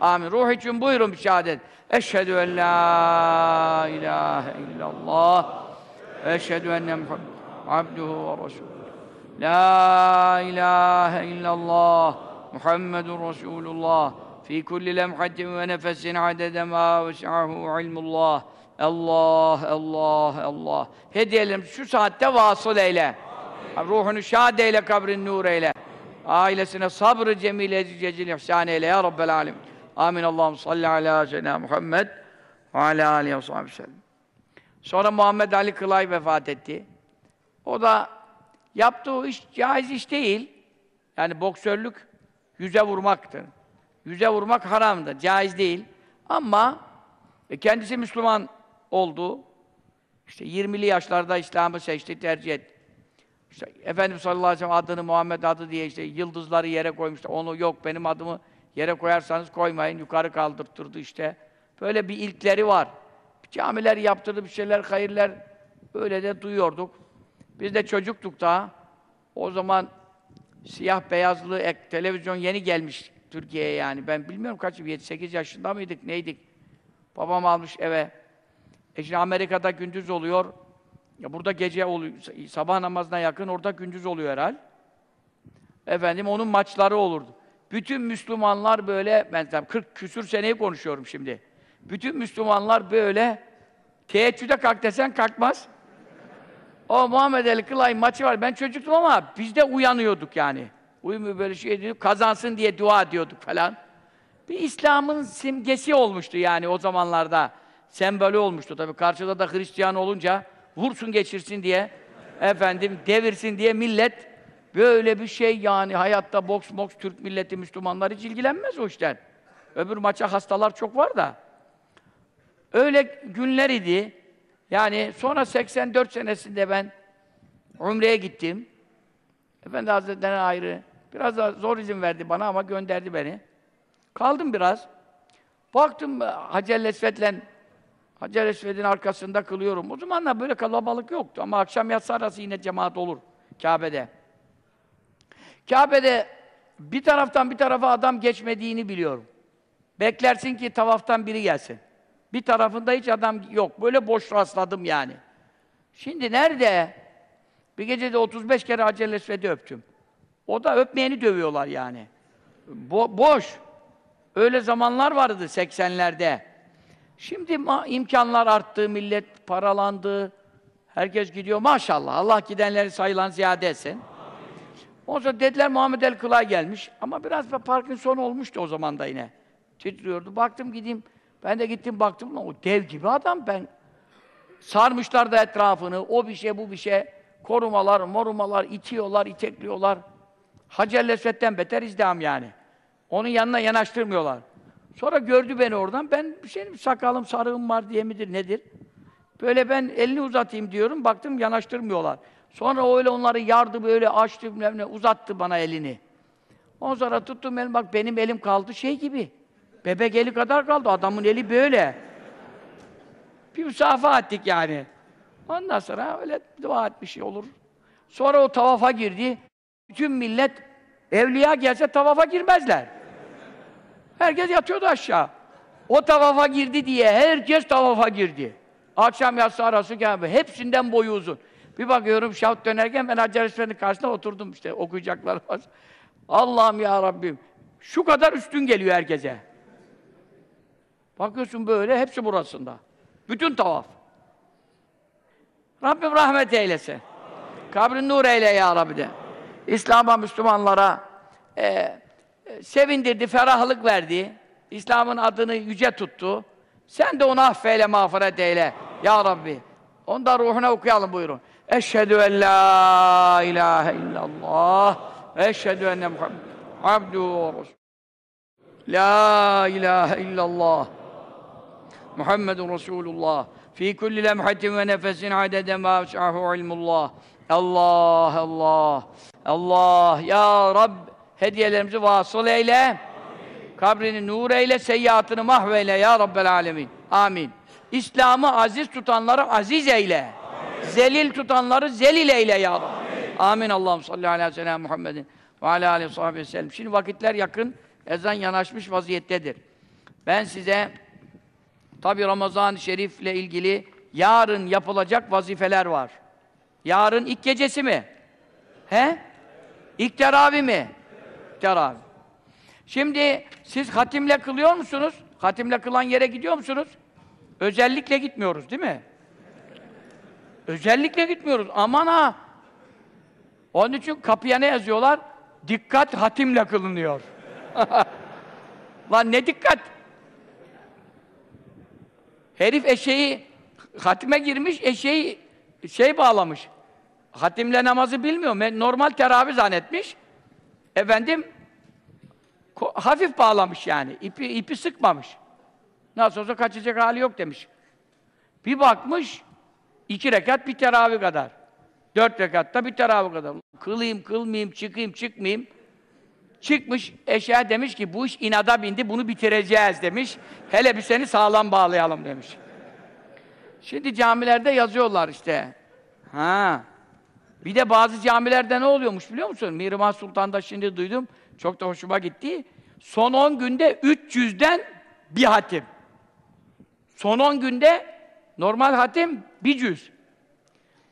Amin. Ruh için buyurun bir şehadet. Eşhedü en la ilahe illallah ve eşhedü enne Muhammed abduhu ve resulü. La ilahe illallah Muhammedun Resulullah fi kulli lemhatin ve nefesin adede ma ves'ahu ilmullah. Allah, Allah, Allah. Hediyelerim şu saatte vasıl eyle. Amin. Ruhunu şad eyle, kabrin nur eyle. Ailesine sabrı cemil cecil ihsan eyle ya Rabbel alem. Amin. Allah'ım salli ala seyyidina Muhammed ve ala aleyhi ve sellem. Sonra Muhammed Ali Kılay vefat etti. O da yaptığı iş caiz iş değil. Yani boksörlük yüze vurmaktır. Yüze vurmak haramdır, caiz değil. Ama e, kendisi Müslüman oldu. İşte 20'li yaşlarda İslam'ı seçti, tercih etti. İşte Efendimiz sallallahu aleyhi ve sellem adını Muhammed adı diye işte yıldızları yere koymuştu. Onu yok benim adımı Yere koyarsanız koymayın, yukarı kaldırttırdı işte. Böyle bir ilkleri var. Camiler yaptırdı, bir şeyler, hayırlar öyle de duyuyorduk. Biz de çocuktuk daha. O zaman siyah beyazlı ek, televizyon yeni gelmiş Türkiye'ye yani. Ben bilmiyorum kaç, 7-8 yaşında mıydık, neydik? Babam almış eve. E şimdi Amerika'da gündüz oluyor. Ya burada gece oluyor, sabah namazına yakın orada gündüz oluyor herhal. Efendim onun maçları olurdu. Bütün Müslümanlar böyle, ben tabii 40 küsür seneyi konuşuyorum şimdi. Bütün Müslümanlar böyle teheccüde kalk desen kalkmaz. O Muhammed Ali Kılay maçı var. Ben çocuktum ama biz de uyanıyorduk yani. Uyumuyor böyle şey ediyorduk. Kazansın diye dua ediyorduk falan. Bir İslam'ın simgesi olmuştu yani o zamanlarda. Sembolü olmuştu tabii. Karşıda da Hristiyan olunca vursun geçirsin diye efendim devirsin diye millet böyle bir şey yani hayatta boks boks Türk milleti Müslümanlar hiç ilgilenmez o işten. Öbür maça hastalar çok var da. Öyle günler idi. Yani sonra 84 senesinde ben Umre'ye gittim. Efendi Hazretleri'ne ayrı. Biraz da zor izin verdi bana ama gönderdi beni. Kaldım biraz. Baktım Hacer Esved'le Hacer Esved'in arkasında kılıyorum. O zamanlar böyle kalabalık yoktu ama akşam yatsı arası yine cemaat olur Kabe'de. Kabe'de bir taraftan bir tarafa adam geçmediğini biliyorum. Beklersin ki tavaftan biri gelsin. Bir tarafında hiç adam yok. Böyle boş rastladım yani. Şimdi nerede? Bir gecede 35 kere Hacer Esved'i öptüm. O da öpmeyeni dövüyorlar yani. Bo boş. Öyle zamanlar vardı 80'lerde. Şimdi imkanlar arttı, millet paralandı. Herkes gidiyor maşallah. Allah gidenleri sayılan ziyade etsin. Ondan dediler Muhammed El Kılay gelmiş. Ama biraz da Parkinson olmuştu o zaman da yine. Titriyordu. Baktım gideyim. Ben de gittim baktım. O dev gibi adam ben. Sarmışlar da etrafını. O bir şey bu bir şey. Korumalar, morumalar, itiyorlar, itekliyorlar. Hacer Lesvet'ten beter izdiham yani. Onun yanına yanaştırmıyorlar. Sonra gördü beni oradan. Ben bir şey sakalım, sarığım var diye midir, nedir? Böyle ben elini uzatayım diyorum. Baktım yanaştırmıyorlar. Sonra öyle onları yardı böyle açtı, ne, uzattı bana elini. Ondan sonra tuttum elim, bak benim elim kaldı şey gibi. Bebek eli kadar kaldı. Adamın eli böyle. Bir müsafa ettik yani. Ondan sonra öyle dua etmiş şey olur. Sonra o tavafa girdi. Bütün millet evliya gelse tavafa girmezler. Herkes yatıyordu aşağı. O tavafa girdi diye herkes tavafa girdi. Akşam yatsı arası geldi. Hepsinden boyu uzun. Bir bakıyorum şahit dönerken ben Hacer Esved'in karşısında oturdum işte okuyacaklar var. Allah'ım ya Rabbim. Şu kadar üstün geliyor herkese. Bakıyorsun böyle hepsi burasında. Bütün tavaf. Rabbim rahmet eylesin. Kabrin nur eyle ya Rabbi de. İslam'a, Müslümanlara e, sevindirdi, ferahlık verdi. İslam'ın adını yüce tuttu. Sen de onu affeyle, mağfiret eyle. Ya Rabbi. Onda ruhuna okuyalım buyurun. Eşhedü en la ilahe illallah eşhedü enne Muhammed abduhu ve La ilahe illallah Muhammedun Resulullah fi kulli lemhatin ve nefesin adede ma ves'ahu ilmullah Allah Allah Allah ya Rab hediyelerimizi vasıl eyle Amin. kabrini nur eyle seyyiatını mahveyle ya Rabbel alemin amin İslam'ı aziz tutanları aziz eyle amin. zelil tutanları zelil eyle ya Rabbi amin, amin. Allah'ım salli ve sellem Muhammedin ve aleyhi aleyhi sahibi sellem şimdi vakitler yakın ezan yanaşmış vaziyettedir ben size tabi Ramazan-ı Şerif'le ilgili yarın yapılacak vazifeler var Yarın ilk gecesi mi? He? İlk teravih mi? Teravih. Şimdi siz hatimle kılıyor musunuz? Hatimle kılan yere gidiyor musunuz? Özellikle gitmiyoruz değil mi? Özellikle gitmiyoruz. Aman ha! Onun için kapıya ne yazıyorlar? Dikkat hatimle kılınıyor. Lan ne dikkat? Herif eşeği hatime girmiş, eşeği şey bağlamış. Hatimle namazı bilmiyor. Normal teravih zannetmiş. Efendim hafif bağlamış yani. İpi, ipi sıkmamış. Nasıl olsa kaçacak hali yok demiş. Bir bakmış, iki rekat bir teravih kadar. Dört rekatta bir teravih kadar. Kılayım, kılmayayım, çıkayım, çıkmayayım. Çıkmış eşeğe demiş ki bu iş inada bindi bunu bitireceğiz demiş. Hele bir seni sağlam bağlayalım demiş. Şimdi camilerde yazıyorlar işte. Ha. Bir de bazı camilerde ne oluyormuş biliyor musun? Mihrimah Sultan'da şimdi duydum. Çok da hoşuma gitti. Son 10 günde 300'den bir hatim. Son 10 günde normal hatim bir cüz.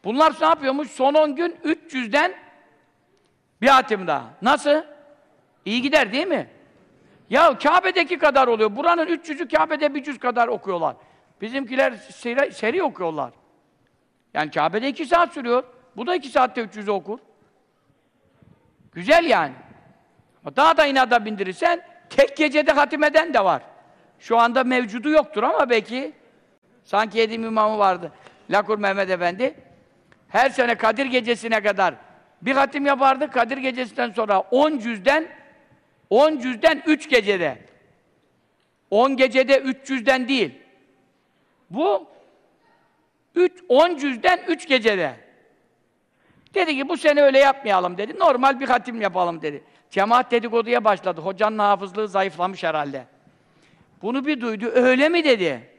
Bunlar ne yapıyormuş? Son 10 gün 300'den bir hatim daha. Nasıl? İyi gider değil mi? Ya Kabe'deki kadar oluyor. Buranın 300'ü Kabe'de bir cüz kadar okuyorlar. Bizimkiler seri, seri okuyorlar. Yani Kabe'de iki saat sürüyor. Bu da iki saatte 300'ü okur. Güzel yani. Daha da inada bindirirsen tek gecede hatimeden de var. Şu anda mevcudu yoktur ama belki sanki Edim imamı vardı. Lakur Mehmet Efendi her sene Kadir gecesine kadar bir hatim yapardı. Kadir gecesinden sonra 10 cüzden 10 cüzden 3 gecede. 10 gecede 300'den değil. Bu 3 10 cüzden 3 gecede. Dedi ki bu sene öyle yapmayalım dedi. Normal bir hatim yapalım dedi. Cemaat dedikoduya başladı. Hocanın hafızlığı zayıflamış herhalde. Bunu bir duydu. Öyle mi dedi.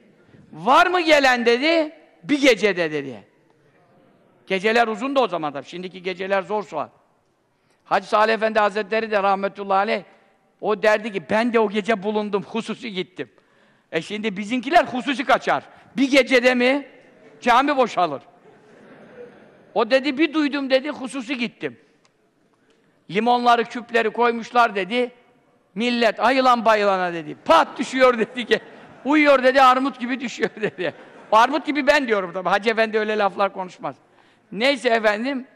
Var mı gelen dedi. Bir gecede dedi. Geceler uzun da o zaman tabii. Şimdiki geceler zor sual. Hacı Salih Efendi Hazretleri de rahmetullahi aleyh o derdi ki ben de o gece bulundum, hususi gittim. E şimdi bizimkiler hususi kaçar. Bir gecede mi cami boşalır. O dedi bir duydum dedi, hususi gittim. Limonları, küpleri koymuşlar dedi. Millet ayılan bayılana dedi. Pat düşüyor dedi ki. Uyuyor dedi, armut gibi düşüyor dedi. armut gibi ben diyorum tabii. Hacı Efendi öyle laflar konuşmaz. Neyse efendim,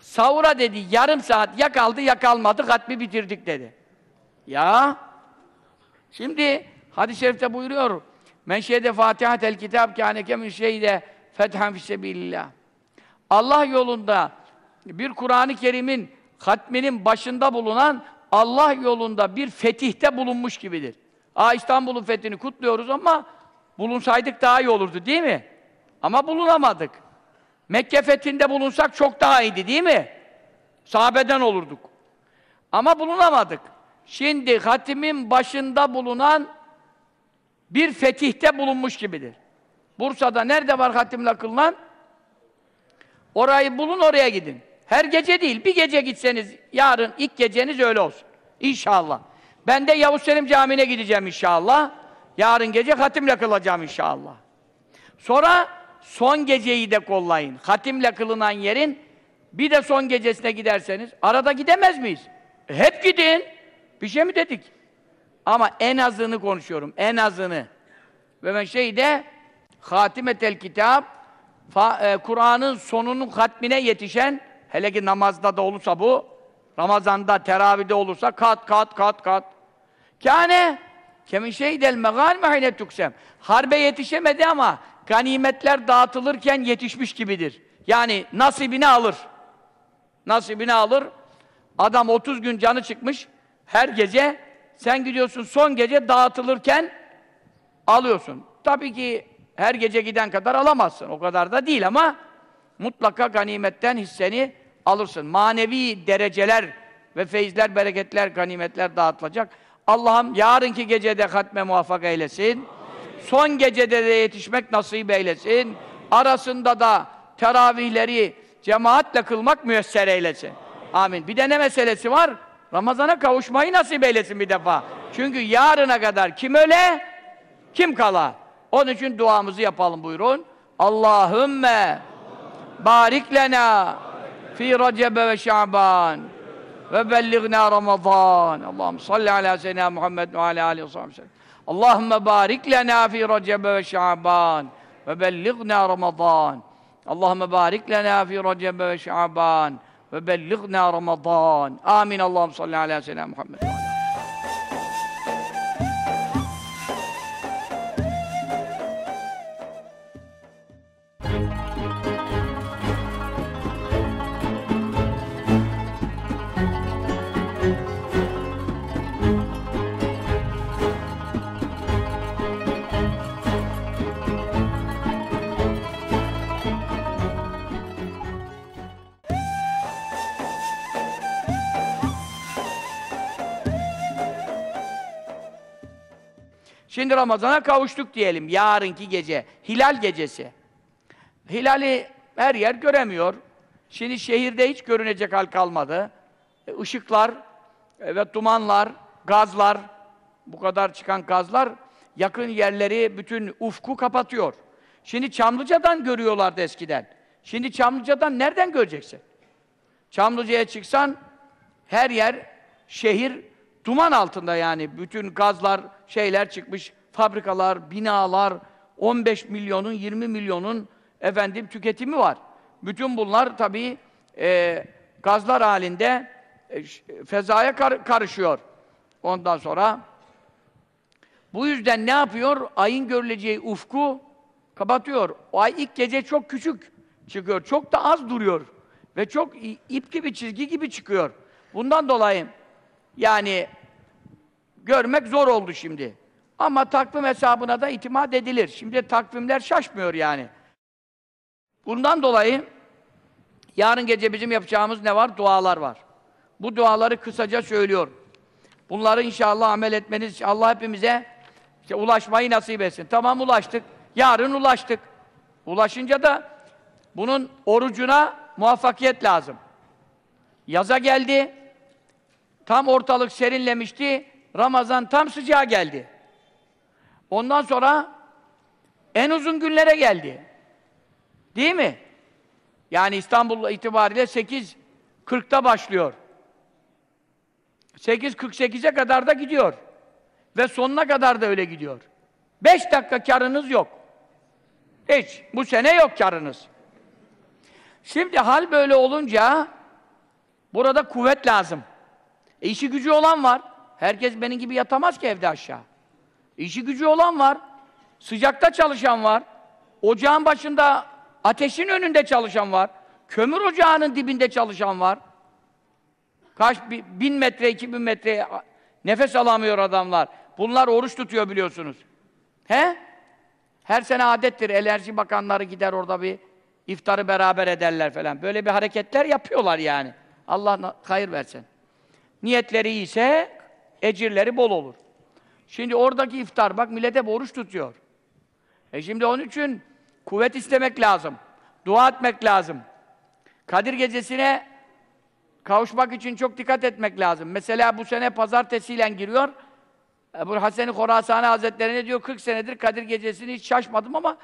sahura dedi, yarım saat ya kaldı ya kalmadı, hatmi bitirdik dedi. Ya, şimdi hadis-i şerifte buyuruyor, men şeyde fatihatel kitab kâneke min şeyde fethen fissebilillah. Allah yolunda bir Kur'an-ı Kerim'in hatminin başında bulunan Allah yolunda bir fetihte bulunmuş gibidir. Aa İstanbul'un fethini kutluyoruz ama bulunsaydık daha iyi olurdu değil mi? Ama bulunamadık. Mekke fethinde bulunsak çok daha iyiydi değil mi? Sahabeden olurduk. Ama bulunamadık. Şimdi hatimin başında bulunan bir fetihte bulunmuş gibidir. Bursa'da nerede var hatimle kılınan? Orayı bulun, oraya gidin. Her gece değil, bir gece gitseniz, yarın ilk geceniz öyle olsun. İnşallah. Ben de Yavuz Selim Camii'ne gideceğim inşallah. Yarın gece hatimle kılacağım inşallah. Sonra son geceyi de kollayın. Hatimle kılınan yerin bir de son gecesine giderseniz, arada gidemez miyiz? Hep gidin. Bir şey mi dedik? Ama en azını konuşuyorum, en azını. Ve ben şeyde hatimetel kitap e, Kur'an'ın sonunun hatmine yetişen hele ki namazda da olursa bu Ramazan'da, teravide olursa kat kat kat kat. Kâne kemin şeydel megâlme hine tuksem. Harbe yetişemedi ama ganimetler dağıtılırken yetişmiş gibidir. Yani nasibini alır. Nasibini alır. Adam 30 gün canı çıkmış. Her gece sen gidiyorsun son gece dağıtılırken alıyorsun. Tabii ki her gece giden kadar alamazsın. O kadar da değil ama mutlaka ganimetten hisseni alırsın. Manevi dereceler ve feyizler, bereketler, ganimetler dağıtılacak. Allah'ım yarınki gecede hatme muvaffak eylesin. Son gecede de yetişmek nasip eylesin. Arasında da teravihleri cemaatle kılmak müyesser eylesin. Amin. Bir de ne meselesi var? Ramazana kavuşmayı nasip eylesin bir defa. Çünkü yarına kadar kim öle, kim kala. Onun için duamızı yapalım buyurun. Allahümme barik lena fi recebe ve şaban ve belligna ramazan. Allahümme salli ala seyyidina Muhammed ve ala aleyhi ve sellem. Allahümme barik lena fi recebe ve şaban ve belligna ramazan. Allahümme barik lena fi recebe ve şaban ve belligna ramazan. Amin. Allahümme salli ala seyyidina Muhammed. Şimdi Ramazan'a kavuştuk diyelim, yarınki gece, hilal gecesi. Hilali her yer göremiyor. Şimdi şehirde hiç görünecek hal kalmadı. E, Işıklar e, ve dumanlar, gazlar, bu kadar çıkan gazlar yakın yerleri, bütün ufku kapatıyor. Şimdi Çamlıca'dan görüyorlardı eskiden. Şimdi Çamlıca'dan nereden göreceksin? Çamlıca'ya çıksan her yer şehir duman altında yani. Bütün gazlar, şeyler çıkmış, fabrikalar, binalar, 15 milyonun, 20 milyonun efendim tüketimi var. Bütün bunlar tabii e, gazlar halinde e, fezaya kar karışıyor. Ondan sonra bu yüzden ne yapıyor? Ayın görüleceği ufku kapatıyor. O ay ilk gece çok küçük çıkıyor. Çok da az duruyor. Ve çok ip gibi, çizgi gibi çıkıyor. Bundan dolayı yani görmek zor oldu şimdi. Ama takvim hesabına da itimat edilir. Şimdi takvimler şaşmıyor yani. Bundan dolayı yarın gece bizim yapacağımız ne var? Dualar var. Bu duaları kısaca söylüyorum. Bunları inşallah amel etmeniz, Allah hepimize işte ulaşmayı nasip etsin. Tamam ulaştık. Yarın ulaştık. Ulaşınca da bunun orucuna muvaffakiyet lazım. Yaza geldi. Tam ortalık serinlemişti. Ramazan tam sıcağı geldi. Ondan sonra en uzun günlere geldi. Değil mi? Yani İstanbul itibariyle 8.40'da başlıyor. 8.48'e kadar da gidiyor. Ve sonuna kadar da öyle gidiyor. 5 dakika karınız yok. Hiç. Bu sene yok karınız. Şimdi hal böyle olunca burada kuvvet lazım. E işi gücü olan var. Herkes benim gibi yatamaz ki evde aşağı. İşi gücü olan var. Sıcakta çalışan var. Ocağın başında, ateşin önünde çalışan var. Kömür ocağının dibinde çalışan var. Kaç bin metre, iki bin metre nefes alamıyor adamlar. Bunlar oruç tutuyor biliyorsunuz. He? Her sene adettir. Enerji bakanları gider orada bir iftarı beraber ederler falan. Böyle bir hareketler yapıyorlar yani. Allah hayır versin. Niyetleri iyiyse ecirleri bol olur. Şimdi oradaki iftar, bak millet hep oruç tutuyor. E şimdi onun için kuvvet istemek lazım. Dua etmek lazım. Kadir gecesine kavuşmak için çok dikkat etmek lazım. Mesela bu sene pazartesiyle giriyor. Ebu Hasan-ı Khorasani Hazretleri ne diyor? 40 senedir Kadir gecesini hiç şaşmadım ama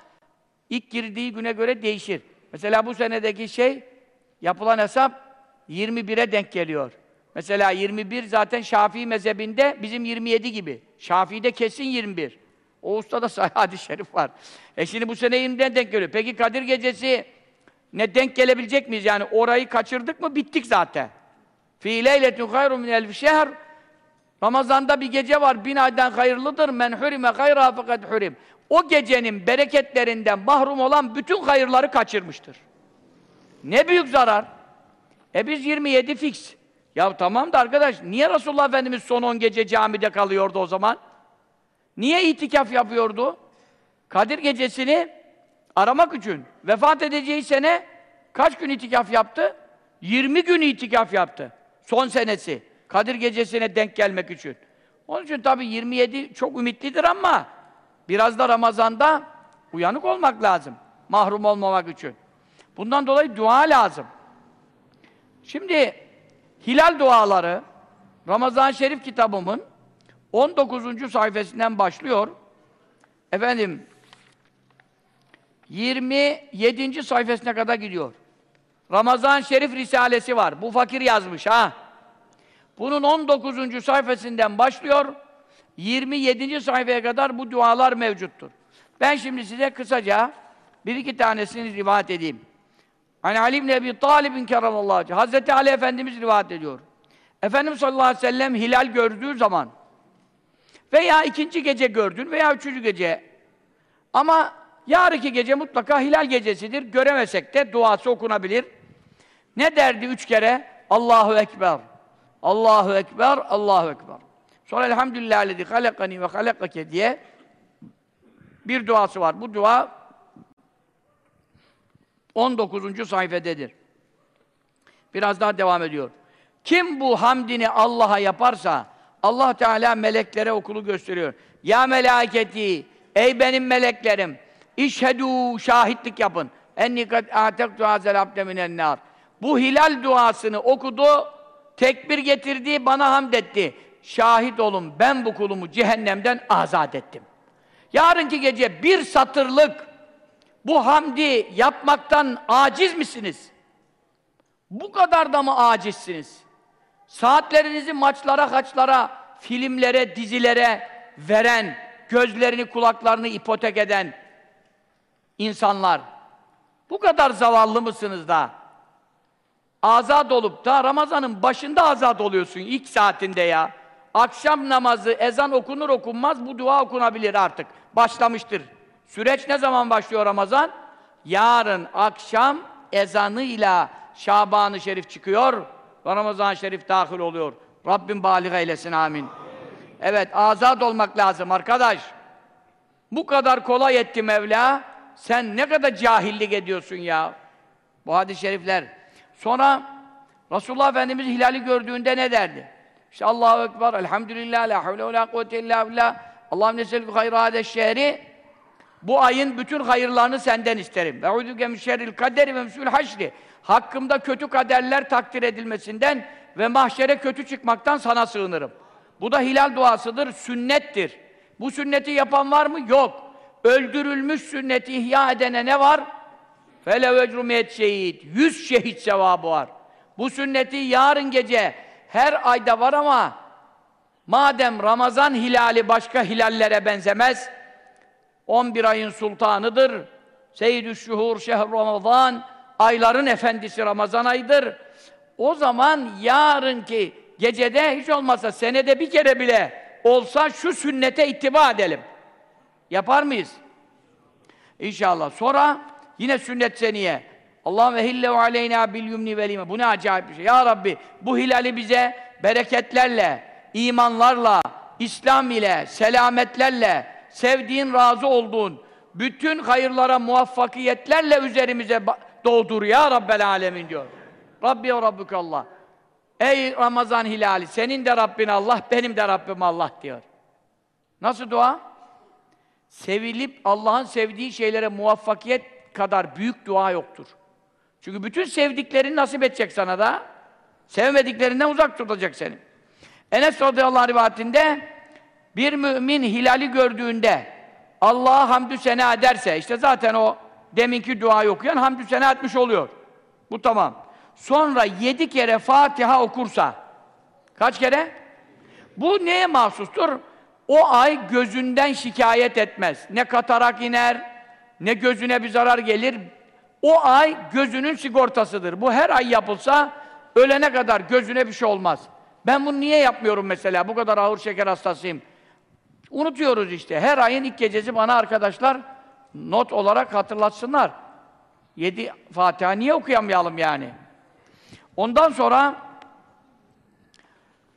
ilk girdiği güne göre değişir. Mesela bu senedeki şey yapılan hesap 21'e denk geliyor. Mesela 21 zaten Şafii mezhebinde bizim 27 gibi. Şafii'de kesin 21. O ustada sahih hadis-i şerif var. E şimdi bu sene 20'den denk geliyor. Peki Kadir Gecesi ne denk gelebilecek miyiz? Yani orayı kaçırdık mı bittik zaten. Fî leyletun hayrun min elfi şehr Ramazan'da bir gece var, bin aydan hayırlıdır. Men hurime hayra fakat hurim. O gecenin bereketlerinden mahrum olan bütün hayırları kaçırmıştır. Ne büyük zarar. E biz 27 fix. Ya tamam da arkadaş, niye Resulullah Efendimiz son 10 gece camide kalıyordu o zaman? Niye itikaf yapıyordu? Kadir gecesini aramak için. Vefat edeceği sene kaç gün itikaf yaptı? 20 gün itikaf yaptı. Son senesi. Kadir gecesine denk gelmek için. Onun için tabii 27 çok ümitlidir ama biraz da Ramazan'da uyanık olmak lazım. Mahrum olmamak için. Bundan dolayı dua lazım. Şimdi Hilal duaları Ramazan-ı Şerif kitabımın 19. sayfasından başlıyor. Efendim 27. sayfasına kadar gidiyor. Ramazan Şerif Risalesi var. Bu fakir yazmış ha. Bunun 19. sayfasından başlıyor. 27. sayfaya kadar bu dualar mevcuttur. Ben şimdi size kısaca bir iki tanesini rivayet edeyim. Hani Ali ibn Ebi Talib'in keramallahu Hazreti Ali Efendimiz rivayet ediyor. Efendimiz sallallahu aleyhi ve sellem hilal gördüğü zaman veya ikinci gece gördün veya üçüncü gece ama yarınki gece mutlaka hilal gecesidir. Göremesek de duası okunabilir. Ne derdi üç kere? Allahu Ekber. Allahu Ekber, Allahu Ekber. Sonra elhamdülillah lezi halakani ve halakake diye bir duası var. Bu dua 19. sayfededir. Biraz daha devam ediyor. Kim bu hamdini Allah'a yaparsa Allah Teala meleklere okulu gösteriyor. Ya meleketi, ey benim meleklerim, işhedû, şahitlik yapın. Enni kad âtektu hazel abde nâr. Bu hilal duasını okudu, tekbir getirdi, bana hamd etti. Şahit olun, ben bu kulumu cehennemden azat ettim. Yarınki gece bir satırlık bu hamdi yapmaktan aciz misiniz? Bu kadar da mı acizsiniz? Saatlerinizi maçlara, kaçlara, filmlere, dizilere veren, gözlerini, kulaklarını ipotek eden insanlar. Bu kadar zavallı mısınız da? Azat olup da Ramazan'ın başında azat oluyorsun ilk saatinde ya. Akşam namazı, ezan okunur okunmaz bu dua okunabilir artık. Başlamıştır. Süreç ne zaman başlıyor Ramazan? Yarın akşam ezanıyla Şaban-ı Şerif çıkıyor ve Ramazan-ı Şerif dahil oluyor. Rabbim balik eylesin amin. Evet, azat olmak lazım arkadaş. Bu kadar kolay etti Mevla. Sen ne kadar cahillik ediyorsun ya. Bu hadis-i şerifler. Sonra Resulullah Efendimiz hilali gördüğünde ne derdi? İşte Allahu Ekber, Elhamdülillah, la havle ve la kuvvete illa billah. Allahümme neselükü hayra şehri. Bu ayın bütün hayırlarını senden isterim. Ve udüke min şerril kaderi ve müsül haşri. Hakkımda kötü kaderler takdir edilmesinden ve mahşere kötü çıkmaktan sana sığınırım. Bu da hilal duasıdır, sünnettir. Bu sünneti yapan var mı? Yok. Öldürülmüş sünneti ihya edene ne var? Felev ecrumiyet şehit. Yüz şehit sevabı var. Bu sünneti yarın gece her ayda var ama madem Ramazan hilali başka hilallere benzemez, 11 ayın sultanıdır. Seyyid-ü şuhur şehr Ramazan, ayların efendisi Ramazan ayıdır. O zaman yarınki gecede hiç olmazsa senede bir kere bile olsa şu sünnete ittiba edelim. Yapar mıyız? İnşallah. Sonra yine sünnet seniye. Allah ve hille aleyna bil yumni velime. Bu ne acayip bir şey. Ya Rabbi bu hilali bize bereketlerle, imanlarla, İslam ile, selametlerle, sevdiğin, razı olduğun bütün hayırlara muvaffakiyetlerle üzerimize doğdur ya Rabbel alemin diyor. Rabbi ve Rabbukallah. Ey Ramazan hilali, senin de Rabbin Allah, benim de Rabbim Allah diyor. Nasıl dua? Sevilip Allah'ın sevdiği şeylere muvaffakiyet kadar büyük dua yoktur. Çünkü bütün sevdiklerini nasip edecek sana da, sevmediklerinden uzak tutacak seni. Enes radıyallahu anh rivayetinde bir mümin hilali gördüğünde Allah'a hamdü sena ederse, işte zaten o deminki duayı okuyan hamdü sena etmiş oluyor. Bu tamam. Sonra yedi kere Fatiha okursa, kaç kere? Bu neye mahsustur? O ay gözünden şikayet etmez. Ne katarak iner, ne gözüne bir zarar gelir. O ay gözünün sigortasıdır. Bu her ay yapılsa, ölene kadar gözüne bir şey olmaz. Ben bunu niye yapmıyorum mesela? Bu kadar ağır şeker hastasıyım. Unutuyoruz işte. Her ayın ilk gecesi bana arkadaşlar not olarak hatırlatsınlar. Yedi Fatiha niye okuyamayalım yani? Ondan sonra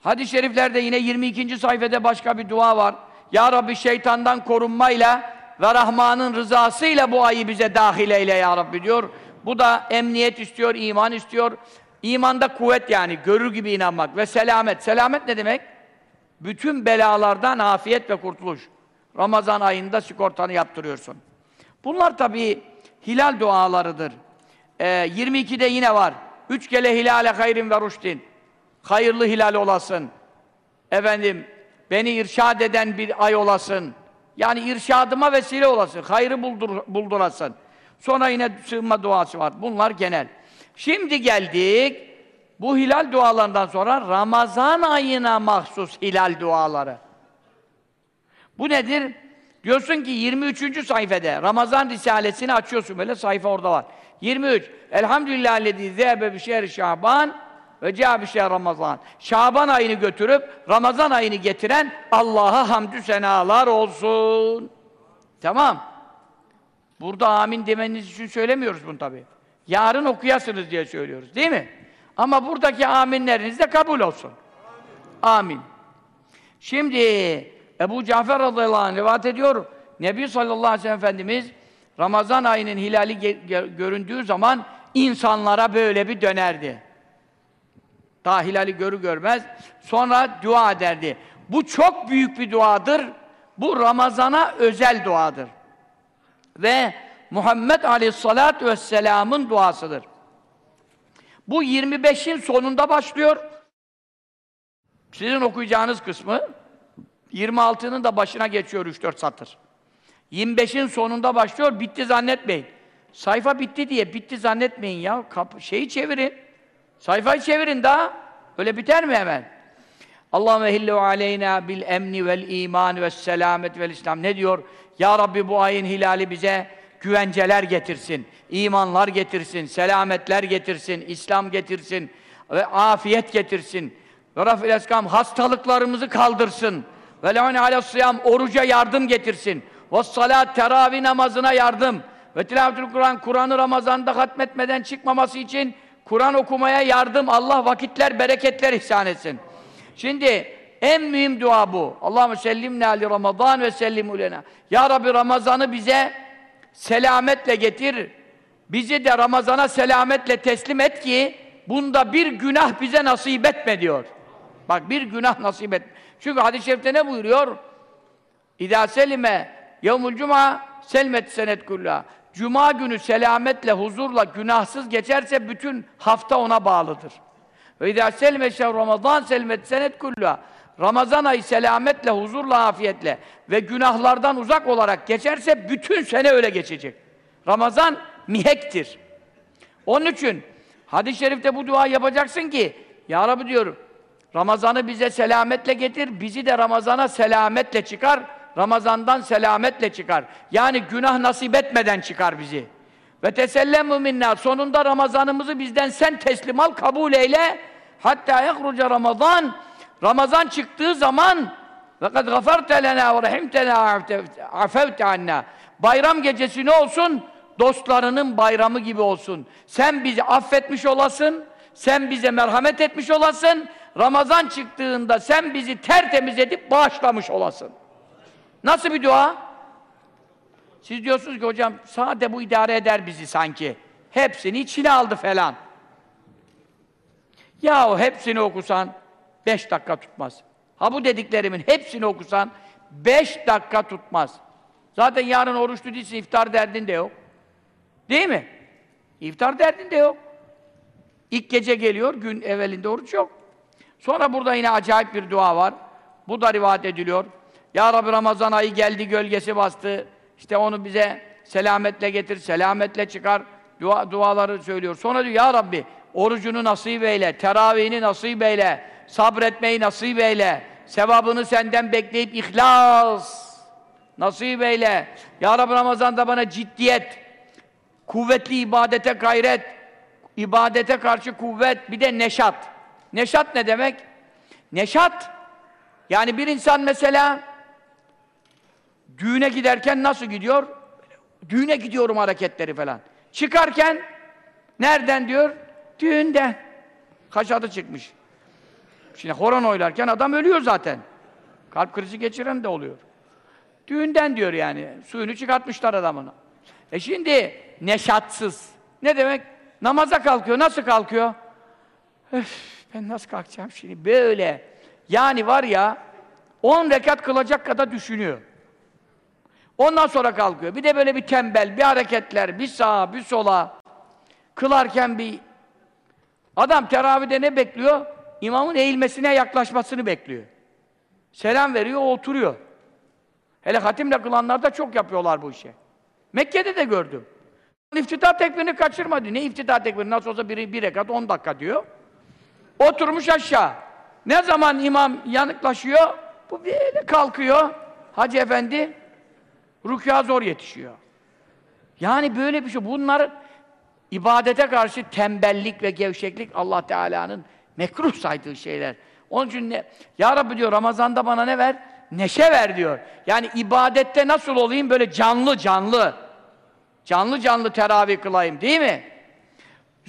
hadis-i şeriflerde yine 22. sayfada başka bir dua var. Ya Rabbi şeytandan korunmayla ve Rahman'ın rızasıyla bu ayı bize dahil eyle ya Rabbi diyor. Bu da emniyet istiyor, iman istiyor. İmanda kuvvet yani, görür gibi inanmak ve selamet. Selamet ne demek? Bütün belalardan afiyet ve kurtuluş. Ramazan ayında sigortanı yaptırıyorsun. Bunlar tabii hilal dualarıdır. Ee, 22'de yine var. Üç kele hilale hayrin ve ruştin. Hayırlı hilal olasın. Efendim, beni irşad eden bir ay olasın. Yani irşadıma vesile olasın. Hayrı buldur, buldurasın. Sonra yine sığınma duası var. Bunlar genel. Şimdi geldik. Bu hilal dualarından sonra Ramazan ayına mahsus hilal duaları. Bu nedir? Diyorsun ki 23. sayfede Ramazan Risalesini açıyorsun böyle sayfa orada var. 23. Elhamdülillah lezi zehebe bi şehri Şaban ve ca bi şehri Ramazan. Şaban ayını götürüp Ramazan ayını getiren Allah'a hamdü senalar olsun. Tamam. Burada amin demeniz için söylemiyoruz bunu tabi. Yarın okuyasınız diye söylüyoruz. Değil mi? Ama buradaki aminleriniz de kabul olsun. Amin. Şimdi Ebu Cafer radıyallahu anh rivayet ediyor. Nebi sallallahu aleyhi ve sellem Efendimiz Ramazan ayının hilali göründüğü zaman insanlara böyle bir dönerdi. Daha hilali görü görmez. Sonra dua ederdi. Bu çok büyük bir duadır. Bu Ramazan'a özel duadır. Ve Muhammed Aleyhisselatü Vesselam'ın duasıdır. Bu 25'in sonunda başlıyor. Sizin okuyacağınız kısmı 26'nın da başına geçiyor 3-4 satır. 25'in sonunda başlıyor, bitti zannetmeyin. Sayfa bitti diye bitti zannetmeyin ya. Kap şeyi çevirin. Sayfayı çevirin daha. Öyle biter mi hemen? Allahümme hillu aleyna bil emni vel iman ve selamet vel İslam. Ne diyor? Ya Rabbi bu ayın hilali bize güvenceler getirsin, imanlar getirsin, selametler getirsin, İslam getirsin ve afiyet getirsin. Ve rafil eskam hastalıklarımızı kaldırsın. Ve le'une aleyhissiyam oruca yardım getirsin. Ve salat teravih namazına yardım. Ve tilavetül Kur'an, Kur'an'ı Ramazan'da hatmetmeden çıkmaması için Kur'an okumaya yardım. Allah vakitler, bereketler ihsan etsin. Şimdi en mühim dua bu. Allahümme sellimne ali Ramazan ve sellimu lena. Ya Rabbi Ramazan'ı bize selametle getir. Bizi de Ramazan'a selametle teslim et ki bunda bir günah bize nasip etme diyor. Bak bir günah nasip et. Çünkü hadis-i şerifte ne buyuruyor? İdâ selime yevmul cuma selmet senet kulla. Cuma günü selametle, huzurla, günahsız geçerse bütün hafta ona bağlıdır. Ve idâ selime şehr Ramazan selmet senet kulla. Ramazan ayı selametle, huzurla, afiyetle ve günahlardan uzak olarak geçerse bütün sene öyle geçecek. Ramazan mihektir. Onun için hadis-i şerifte bu dua yapacaksın ki Ya Rabbi diyor Ramazan'ı bize selametle getir, bizi de Ramazan'a selametle çıkar, Ramazan'dan selametle çıkar. Yani günah nasip etmeden çıkar bizi. Ve tesellemu minna. Sonunda Ramazanımızı bizden sen teslim al, kabul eyle. Hatta yahruca Ramazan. Ramazan çıktığı zaman gaferte lena ve rahimtena afevte anna. Bayram gecesi ne olsun? Dostlarının bayramı gibi olsun. Sen bizi affetmiş olasın, sen bize merhamet etmiş olasın, Ramazan çıktığında sen bizi tertemiz edip bağışlamış olasın. Nasıl bir dua? Siz diyorsunuz ki hocam sade bu idare eder bizi sanki. Hepsini içine aldı falan. Yahu hepsini okusan beş dakika tutmaz. Ha bu dediklerimin hepsini okusan beş dakika tutmaz. Zaten yarın oruçlu değilsin, iftar derdin de yok. Değil mi? İftar derdin de yok. İlk gece geliyor, gün evvelinde oruç yok. Sonra burada yine acayip bir dua var. Bu da rivayet ediliyor. Ya Rabbi Ramazan ayı geldi, gölgesi bastı. İşte onu bize selametle getir, selametle çıkar. Dua, duaları söylüyor. Sonra diyor ya Rabbi orucunu nasip eyle, teravihini nasip eyle, sabretmeyi nasip eyle, sevabını senden bekleyip ihlas nasip eyle. Ya Rabbi Ramazan'da bana ciddiyet, kuvvetli ibadete gayret, ibadete karşı kuvvet, bir de neşat. Neşat ne demek? Neşat, yani bir insan mesela düğüne giderken nasıl gidiyor? Düğüne gidiyorum hareketleri falan. Çıkarken nereden diyor? Düğünden. Kaç adı çıkmış. Şimdi horon oylarken adam ölüyor zaten. Kalp krizi geçiren de oluyor. Düğünden diyor yani. Suyunu çıkartmışlar adamına. E şimdi neşatsız. Ne demek? Namaza kalkıyor. Nasıl kalkıyor? Öf, ben nasıl kalkacağım şimdi? Böyle. Yani var ya 10 rekat kılacak kadar düşünüyor. Ondan sonra kalkıyor. Bir de böyle bir tembel, bir hareketler, bir sağa, bir sola. Kılarken bir... Adam teravide ne bekliyor? İmamın eğilmesine yaklaşmasını bekliyor. Selam veriyor, oturuyor. Hele hatimle kılanlar da çok yapıyorlar bu işi. Mekke'de de gördüm. İftitah tekbirini kaçırmadı. Ne iftitah tekbiri? Nasıl olsa biri bir rekat, on dakika diyor. Oturmuş aşağı. Ne zaman imam yanıklaşıyor, bu böyle kalkıyor. Hacı efendi, rükûa zor yetişiyor. Yani böyle bir şey. Bunlar ibadete karşı tembellik ve gevşeklik Allah Teala'nın mekruh saydığı şeyler. Onun için ne? Ya Rabbi diyor Ramazan'da bana ne ver? Neşe ver diyor. Yani ibadette nasıl olayım? Böyle canlı canlı. Canlı canlı teravih kılayım değil mi?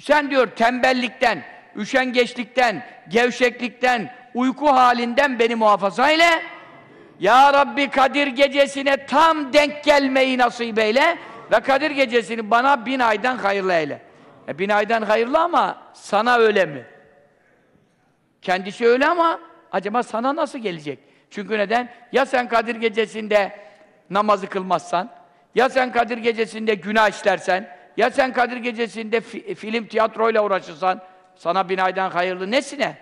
Sen diyor tembellikten, üşengeçlikten, gevşeklikten, uyku halinden beni muhafaza ile. Ya Rabbi Kadir gecesine tam denk gelmeyi nasip eyle ve Kadir gecesini bana bin aydan hayırlı eyle. E bin aydan hayırlı ama sana öyle mi? Kendisi öyle ama acaba sana nasıl gelecek? Çünkü neden? Ya sen Kadir gecesinde namazı kılmazsan, ya sen Kadir gecesinde günah işlersen, ya sen Kadir gecesinde fi film, tiyatroyla uğraşırsan, sana bin aydan hayırlı nesine?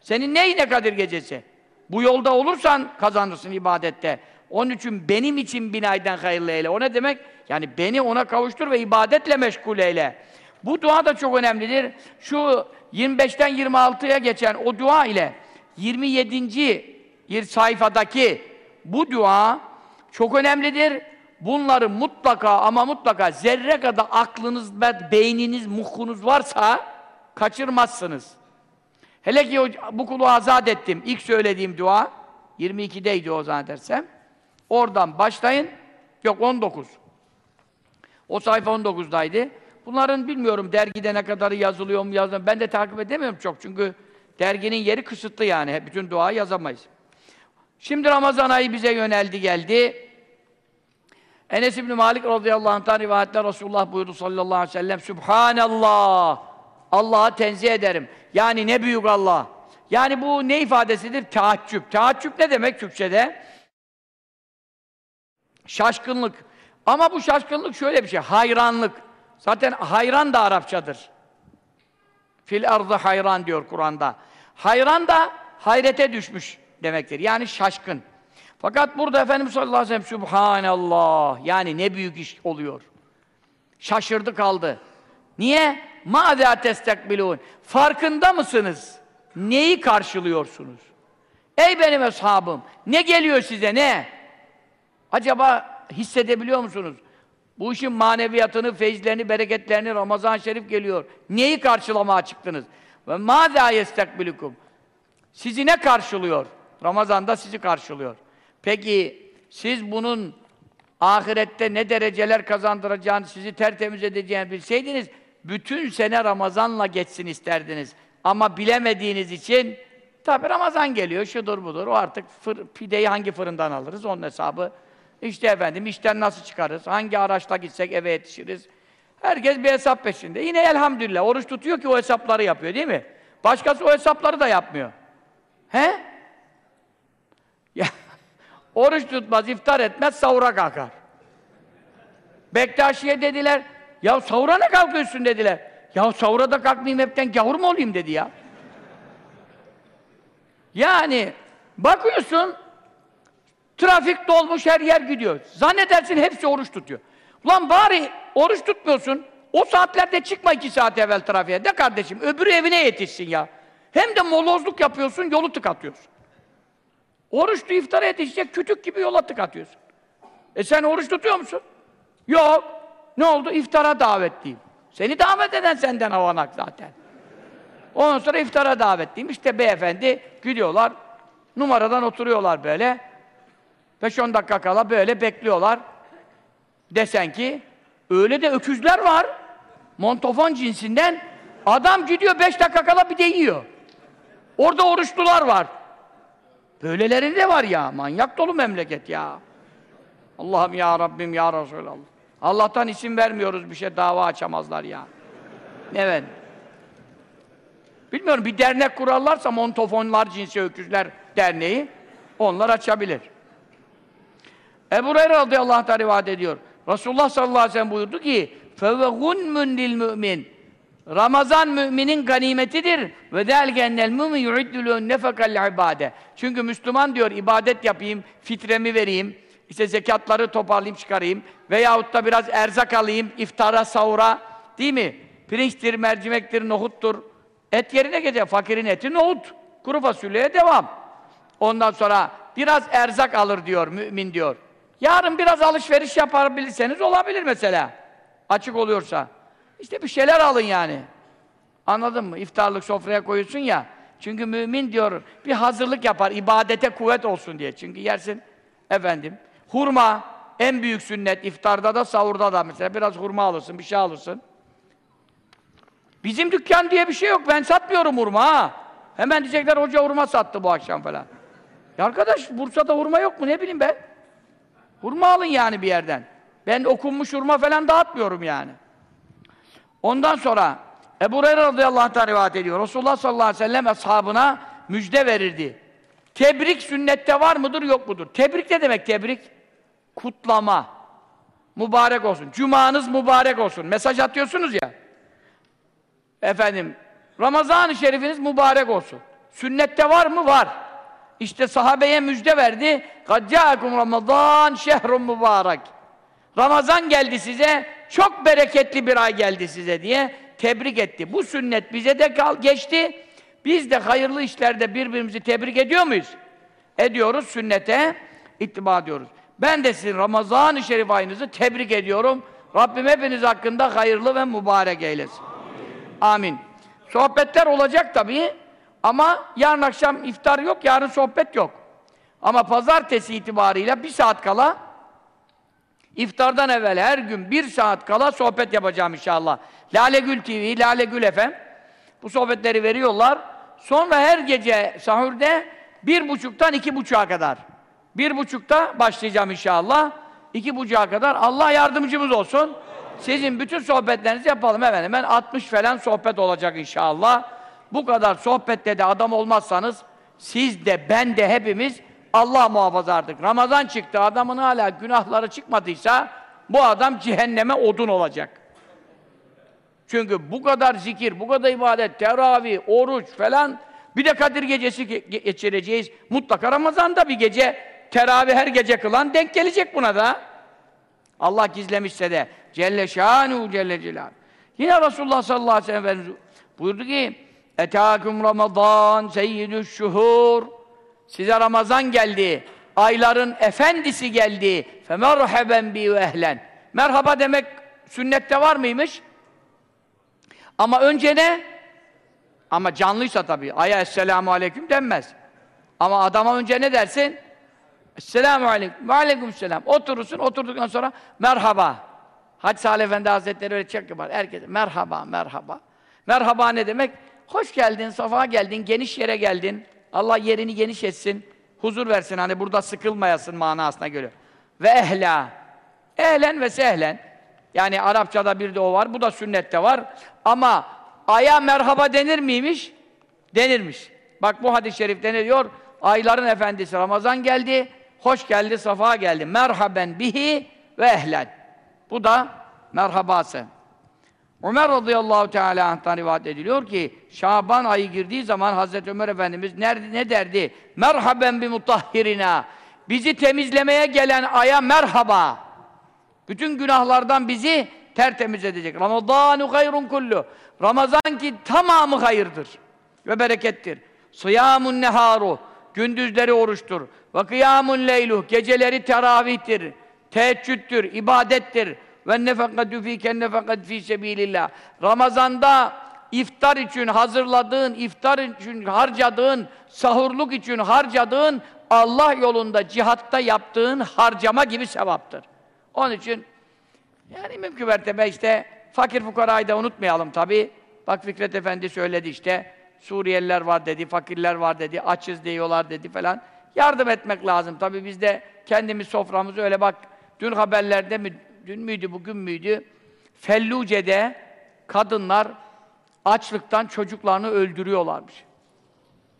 Senin neyine Kadir gecesi? Bu yolda olursan kazanırsın ibadette. Onun için benim için bin aydan hayırlı eyle. O ne demek? Yani beni ona kavuştur ve ibadetle meşgul eyle. Bu dua da çok önemlidir. Şu 25'ten 26'ya geçen o dua ile 27. sayfadaki bu dua çok önemlidir. Bunları mutlaka ama mutlaka zerre kadar aklınız beyniniz, muhkunuz varsa kaçırmazsınız. Hele ki bu kulu azat ettim. İlk söylediğim dua 22'deydi o zannedersem. Oradan başlayın. Yok 19. O sayfa 19'daydı. Bunların bilmiyorum dergide ne kadarı yazılıyor mu yazılıyor. Ben de takip edemiyorum çok çünkü derginin yeri kısıtlı yani. Bütün duayı yazamayız. Şimdi Ramazan ayı bize yöneldi geldi. Enes İbni Malik radıyallahu anh'tan rivayetler Resulullah buyurdu sallallahu aleyhi ve sellem Subhanallah Allah'a tenzih ederim. Yani ne büyük Allah. Yani bu ne ifadesidir? Teaccüp. Teaccüp ne demek Türkçe'de? Şaşkınlık. Ama bu şaşkınlık şöyle bir şey, hayranlık. Zaten hayran da Arapçadır. Fil arzı hayran diyor Kur'an'da. Hayran da hayrete düşmüş demektir. Yani şaşkın. Fakat burada Efendimiz sallallahu aleyhi ve sellem Subhanallah. Yani ne büyük iş oluyor. Şaşırdı kaldı. Niye? Mâzâ testekbilûn. Farkında mısınız? Neyi karşılıyorsunuz? Ey benim ashabım! Ne geliyor size ne? Acaba hissedebiliyor musunuz? Bu işin maneviyatını, feyizlerini, bereketlerini Ramazan Şerif geliyor. Neyi karşılamaya çıktınız? Ve mâzâ yestekbilukum. Sizi ne karşılıyor? Ramazan'da sizi karşılıyor. Peki siz bunun ahirette ne dereceler kazandıracağını, sizi tertemiz edeceğini bilseydiniz, bütün sene Ramazan'la geçsin isterdiniz. Ama bilemediğiniz için, tabi Ramazan geliyor, şudur budur, o artık fır, pideyi hangi fırından alırız, onun hesabı işte efendim, işten nasıl çıkarız, hangi araçla gitsek eve yetişiriz. Herkes bir hesap peşinde. Yine elhamdülillah, oruç tutuyor ki o hesapları yapıyor değil mi? Başkası o hesapları da yapmıyor. He? Ya, oruç tutmaz, iftar etmez, sahura kalkar. Bektaşi'ye dediler, ya sahura ne kalkıyorsun dediler. Ya sahura da kalkmayayım hepten gavur mu olayım dedi ya. Yani bakıyorsun trafik dolmuş her yer gidiyor. Zannedersin hepsi oruç tutuyor. Ulan bari oruç tutmuyorsun. O saatlerde çıkma iki saat evvel trafiğe. De kardeşim öbürü evine yetişsin ya. Hem de molozluk yapıyorsun, yolu tıkatıyorsun. Oruçlu iftara yetişecek kütük gibi yola tıkatıyorsun. E sen oruç tutuyor musun? Yok. Ne oldu? İftara davetliyim. Seni davet eden senden avanak zaten. Ondan sonra iftara davetliyim. İşte beyefendi gidiyorlar. Numaradan oturuyorlar böyle. 5-10 dakika kala böyle bekliyorlar. Desen ki öyle de öküzler var. Montofon cinsinden adam gidiyor 5 dakika kala bir de yiyor. Orada oruçlular var. Böyleleri de var ya. Manyak dolu memleket ya. Allah'ım ya Rabbim ya Resulallah. Allah'tan isim vermiyoruz bir şey dava açamazlar ya. Evet. Bilmiyorum bir dernek kurarlarsa Montofonlar Cinsi Öküzler Derneği onlar açabilir. Ebu Hureyre radıyallahu anh rivayet ediyor. Resulullah sallallahu aleyhi ve sellem buyurdu ki فَوَغُنْمٌ لِلْمُؤْمِنِ Ramazan müminin ganimetidir. Ve delgennel mümin yu'iddülûn nefekal ibade. Çünkü Müslüman diyor ibadet yapayım, fitremi vereyim, işte zekatları toparlayayım, çıkarayım veyahut da biraz erzak alayım, iftara, sahura, değil mi? Pirinçtir, mercimektir, nohuttur. Et yerine gelecek, fakirin eti nohut. Kuru fasulyeye devam. Ondan sonra biraz erzak alır diyor mümin diyor. Yarın biraz alışveriş yapabilirseniz olabilir mesela. Açık oluyorsa. İşte bir şeyler alın yani. Anladın mı? İftarlık sofraya koyuyorsun ya. Çünkü mümin diyor bir hazırlık yapar, ibadete kuvvet olsun diye. Çünkü yersin efendim Hurma en büyük sünnet. iftarda da, sahurda da mesela. Biraz hurma alırsın, bir şey alırsın. Bizim dükkan diye bir şey yok. Ben satmıyorum hurma ha. Hemen diyecekler hoca hurma sattı bu akşam falan. Ya arkadaş Bursa'da hurma yok mu? Ne bileyim ben. Hurma alın yani bir yerden. Ben okunmuş hurma falan dağıtmıyorum yani. Ondan sonra Ebu Hureyre radıyallahu anh rivayet ediyor. Resulullah sallallahu aleyhi ve sellem ashabına müjde verirdi. Tebrik sünnette var mıdır, yok mudur? Tebrik ne demek tebrik? Kutlama. Mübarek olsun. Cumanız mübarek olsun. Mesaj atıyorsunuz ya. Efendim, Ramazan-ı Şerifiniz mübarek olsun. Sünnette var mı? Var. İşte sahabeye müjde verdi. قَدْ Ramazan şehrun mübarek. Ramazan geldi size, çok bereketli bir ay geldi size diye tebrik etti. Bu sünnet bize de kal geçti. Biz de hayırlı işlerde birbirimizi tebrik ediyor muyuz? Ediyoruz, sünnete ittiba ediyoruz. Ben de sizin Ramazan-ı Şerif ayınızı tebrik ediyorum. Rabbim hepiniz hakkında hayırlı ve mübarek eylesin. Amin. Sohbetler olacak tabii. Ama yarın akşam iftar yok, yarın sohbet yok. Ama pazartesi itibarıyla bir saat kala iftardan evvel her gün bir saat kala sohbet yapacağım inşallah. Lale Gül TV, Lale Gül FM bu sohbetleri veriyorlar. Sonra her gece sahurda bir buçuktan iki buçuğa kadar. Bir buçukta başlayacağım inşallah. İki buçuğa kadar. Allah yardımcımız olsun. Sizin bütün sohbetlerinizi yapalım efendim. Ben 60 falan sohbet olacak inşallah. Bu kadar sohbette de adam olmazsanız siz de ben de hepimiz Allah muhafaza artık. Ramazan çıktı, adamın hala günahları çıkmadıysa bu adam cehenneme odun olacak. Çünkü bu kadar zikir, bu kadar ibadet, teravih, oruç falan bir de Kadir gecesi geçireceğiz. Mutlaka Ramazan'da bir gece teravih her gece kılan denk gelecek buna da. Allah gizlemişse de Celle şanu Celle Celal. Yine Resulullah sallallahu aleyhi ve sellem buyurdu ki Etâküm Ramazan seyyidü şuhur Size Ramazan geldi. Ayların efendisi geldi. Femerheben bi ve ehlen. Merhaba demek sünnette var mıymış? Ama önce ne? Ama canlıysa tabii. Aya esselamu aleyküm denmez. Ama adama önce ne dersin? Esselamu aleyküm. Ve aleyküm selam. Oturursun, oturduktan sonra merhaba. Hacı Salih Efendi Hazretleri öyle çok yapar. Herkese merhaba, merhaba. Merhaba ne demek? Hoş geldin, safa geldin, geniş yere geldin. Allah yerini geniş etsin, huzur versin. Hani burada sıkılmayasın manasına göre. Ve ehla. Ehlen ve sehlen. Yani Arapçada bir de o var, bu da sünnette var. Ama aya merhaba denir miymiş? Denirmiş. Bak bu hadis-i şerifte ne? Ayların efendisi Ramazan geldi, hoş geldi, safa geldi. Merhaben bihi ve ehlen. Bu da merhabası. Ömer radıyallahu teala anh'tan rivayet ediliyor ki Şaban ayı girdiği zaman Hazreti Ömer Efendimiz nerede, ne derdi? Merhaben bi mutahhirina. Bizi temizlemeye gelen aya merhaba. Bütün günahlardan bizi tertemiz edecek. Ramazanu hayrun kullu. Ramazan ki tamamı hayırdır ve berekettir. Sıyamun neharu. Gündüzleri oruçtur. Ve kıyamun leyluh. Geceleri teravihtir. Teheccüddür, ibadettir ve nefekatü fîken nefekat fî sebilillah. Ramazanda iftar için hazırladığın, iftar için harcadığın, sahurluk için harcadığın Allah yolunda cihatta yaptığın harcama gibi sevaptır. Onun için yani mümkün mertebe işte fakir fukarayı da unutmayalım tabi. Bak Fikret Efendi söyledi işte Suriyeliler var dedi, fakirler var dedi, açız diyorlar dedi falan. Yardım etmek lazım. Tabi biz de kendimiz soframızı öyle bak dün haberlerde mi dün müydü, bugün müydü? Felluce'de kadınlar açlıktan çocuklarını öldürüyorlarmış.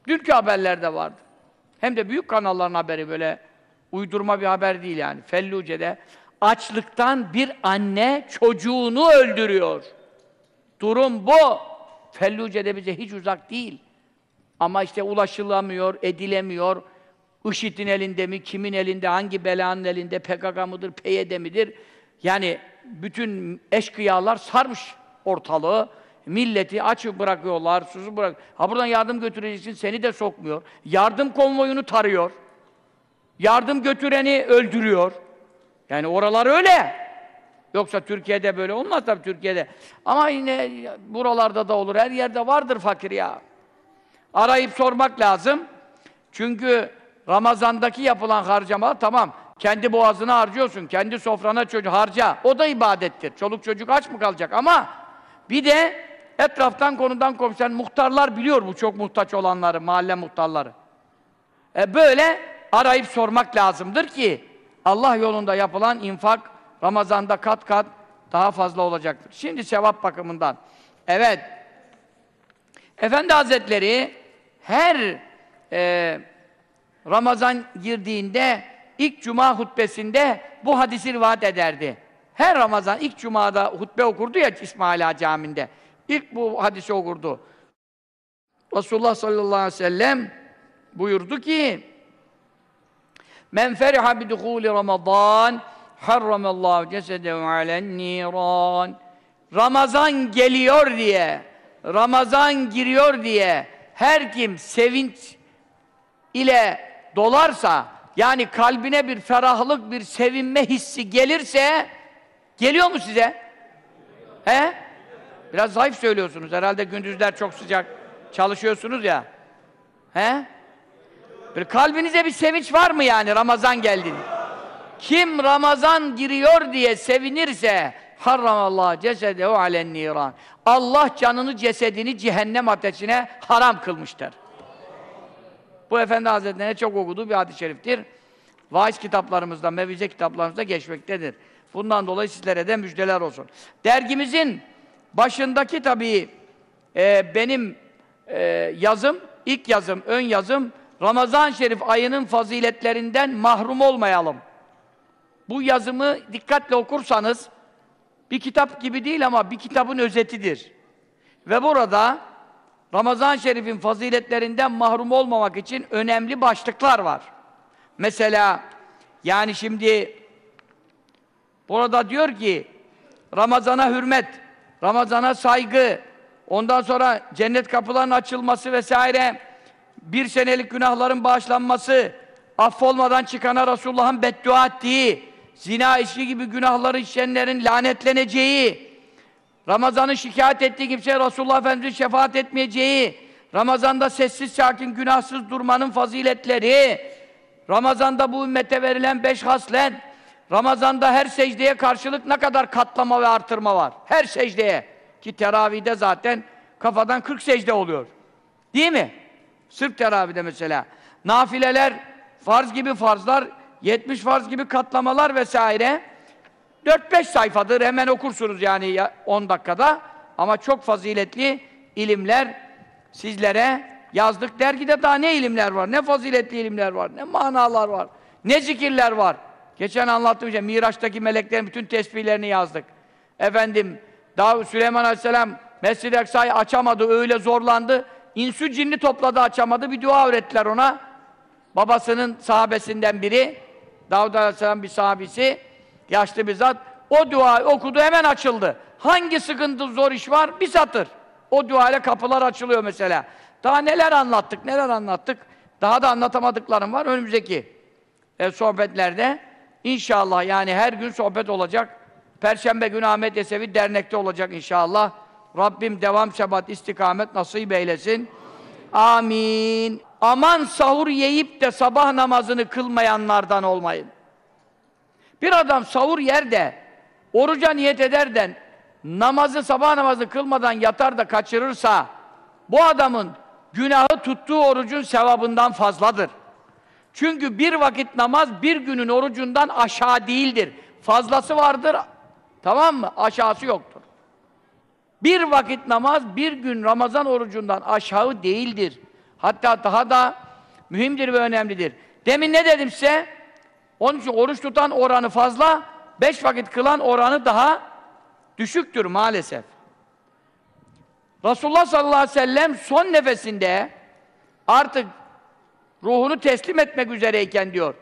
Dünkü haberlerde vardı. Hem de büyük kanalların haberi böyle uydurma bir haber değil yani. Felluce'de açlıktan bir anne çocuğunu öldürüyor. Durum bu. Felluce'de bize hiç uzak değil. Ama işte ulaşılamıyor, edilemiyor. IŞİD'in elinde mi, kimin elinde, hangi belanın elinde, PKK mıdır, PYD midir? Yani bütün eşkıyalar sarmış ortalığı. Milleti açık bırakıyorlar, susuz bırak. Ha buradan yardım götüreceksin, seni de sokmuyor. Yardım konvoyunu tarıyor. Yardım götüreni öldürüyor. Yani oralar öyle. Yoksa Türkiye'de böyle olmaz tabii Türkiye'de. Ama yine buralarda da olur. Her yerde vardır fakir ya. Arayıp sormak lazım. Çünkü Ramazan'daki yapılan harcama tamam. Kendi boğazına harcıyorsun, kendi sofrana çocuk harca. O da ibadettir. Çoluk çocuk aç mı kalacak? Ama bir de etraftan konudan komşular, muhtarlar biliyor bu çok muhtaç olanları, mahalle muhtarları. E böyle arayıp sormak lazımdır ki Allah yolunda yapılan infak Ramazan'da kat kat daha fazla olacaktır. Şimdi sevap bakımından. Evet. Efendi Hazretleri her e, Ramazan girdiğinde ilk cuma hutbesinde bu hadisi rivayet ederdi. Her Ramazan ilk cumada hutbe okurdu ya İsmaila Ağa Camii'nde. İlk bu hadisi okurdu. Resulullah sallallahu aleyhi ve sellem buyurdu ki Men feriha bi duhuli Ramazan harramallahu cesedehu alen niran Ramazan geliyor diye Ramazan giriyor diye her kim sevinç ile dolarsa yani kalbine bir ferahlık, bir sevinme hissi gelirse geliyor mu size? He? Biraz zayıf söylüyorsunuz. Herhalde gündüzler çok sıcak çalışıyorsunuz ya. He? Bir kalbinize bir sevinç var mı yani Ramazan geldi? Kim Ramazan giriyor diye sevinirse harramallah cesedehu alen niran. Allah canını cesedini cehennem ateşine haram kılmıştır. Bu Efendi Hazretleri'ne çok okuduğu bir hadis-i şeriftir. Vaiz kitaplarımızda, mevize kitaplarımızda geçmektedir. Bundan dolayı sizlere de müjdeler olsun. Dergimizin başındaki tabii e, benim e, yazım, ilk yazım, ön yazım Ramazan-ı Şerif ayının faziletlerinden mahrum olmayalım. Bu yazımı dikkatle okursanız bir kitap gibi değil ama bir kitabın özetidir. Ve burada Ramazan-ı Şerif'in faziletlerinden mahrum olmamak için önemli başlıklar var. Mesela yani şimdi burada diyor ki Ramazana hürmet, Ramazana saygı, ondan sonra cennet kapılarının açılması vesaire, bir senelik günahların bağışlanması, affolmadan çıkana Resulullah'ın beddua ettiği, zina işi gibi günahları işleyenlerin lanetleneceği, Ramazan'ın şikayet ettiği kimseye Resulullah Efendimiz'in şefaat etmeyeceği, Ramazan'da sessiz sakin günahsız durmanın faziletleri, Ramazan'da bu ümmete verilen beş haslet, Ramazan'da her secdeye karşılık ne kadar katlama ve artırma var. Her secdeye. Ki teravihde zaten kafadan 40 secde oluyor. Değil mi? Sırf teravihde mesela. Nafileler, farz gibi farzlar, 70 farz gibi katlamalar vesaire. 4-5 sayfadır hemen okursunuz yani 10 dakikada. Ama çok faziletli ilimler sizlere yazdık. Dergide daha ne ilimler var, ne faziletli ilimler var, ne manalar var, ne zikirler var. Geçen anlattım işte Miraç'taki meleklerin bütün tesbihlerini yazdık. Efendim, daha Süleyman Aleyhisselam Mescid-i Aksa'yı açamadı, öyle zorlandı. İnsü cinni topladı açamadı, bir dua öğrettiler ona. Babasının sahabesinden biri, Davud Aleyhisselam bir sahabesi, yaşlı bir zat, o duayı okudu hemen açıldı. Hangi sıkıntı zor iş var? Bir satır. O duayla kapılar açılıyor mesela. Daha neler anlattık, neler anlattık. Daha da anlatamadıklarım var önümüzdeki e, sohbetlerde. İnşallah yani her gün sohbet olacak. Perşembe günü Ahmet Yesevi dernekte olacak inşallah. Rabbim devam sebat istikamet nasip eylesin. Amin. Aman sahur yiyip de sabah namazını kılmayanlardan olmayın. Bir adam sahur yer de oruca niyet ederden namazı sabah namazı kılmadan yatar da kaçırırsa bu adamın günahı tuttuğu orucun sevabından fazladır. Çünkü bir vakit namaz bir günün orucundan aşağı değildir. Fazlası vardır, tamam mı? Aşağısı yoktur. Bir vakit namaz bir gün Ramazan orucundan aşağı değildir. Hatta daha da mühimdir ve önemlidir. Demin ne dedim size? Onun için oruç tutan oranı fazla, beş vakit kılan oranı daha düşüktür maalesef. Resulullah sallallahu aleyhi ve sellem son nefesinde artık ruhunu teslim etmek üzereyken diyor.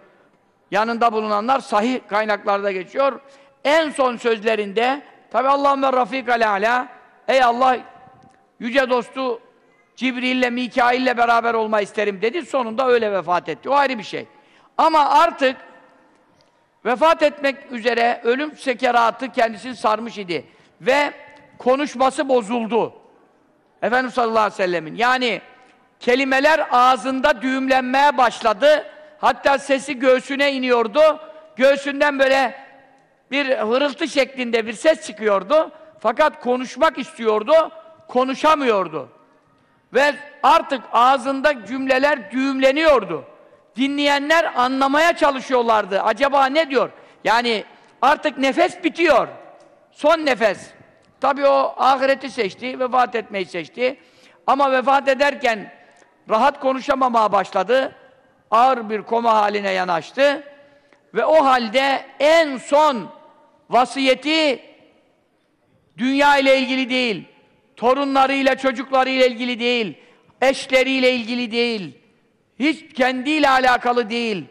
Yanında bulunanlar sahih kaynaklarda geçiyor. En son sözlerinde tabi Allahümme Rafik ala Ey Allah yüce dostu Cibril'le Mikail'le beraber olma isterim dedi. Sonunda öyle vefat etti. O ayrı bir şey. Ama artık vefat etmek üzere ölüm sekeratı kendisini sarmış idi. Ve konuşması bozuldu. Efendimiz sallallahu aleyhi ve sellemin. Yani kelimeler ağzında düğümlenmeye başladı. Hatta sesi göğsüne iniyordu. Göğsünden böyle bir hırıltı şeklinde bir ses çıkıyordu. Fakat konuşmak istiyordu, konuşamıyordu. Ve artık ağzında cümleler düğümleniyordu. Dinleyenler anlamaya çalışıyorlardı. Acaba ne diyor? Yani artık nefes bitiyor. Son nefes. Tabii o ahireti seçti, vefat etmeyi seçti. Ama vefat ederken rahat konuşamamaya başladı. ağır bir koma haline yanaştı. Ve o halde en son vasiyeti dünya ile ilgili değil, torunlarıyla, çocuklarıyla ilgili değil, eşleriyle ilgili değil, hiç kendiyle alakalı değil.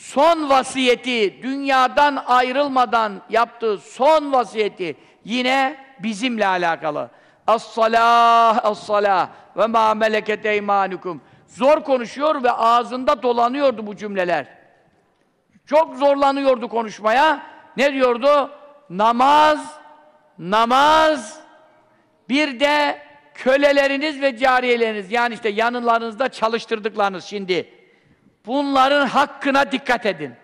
Son vasiyeti, dünyadan ayrılmadan yaptığı son vasiyeti yine bizimle alakalı. As-salah, as-salah ve ma meleket eymanukum. Zor konuşuyor ve ağzında dolanıyordu bu cümleler. Çok zorlanıyordu konuşmaya. Ne diyordu? Namaz, namaz, bir de köleleriniz ve cariyeleriniz, yani işte yanlarınızda çalıştırdıklarınız şimdi. Bunların hakkına dikkat edin.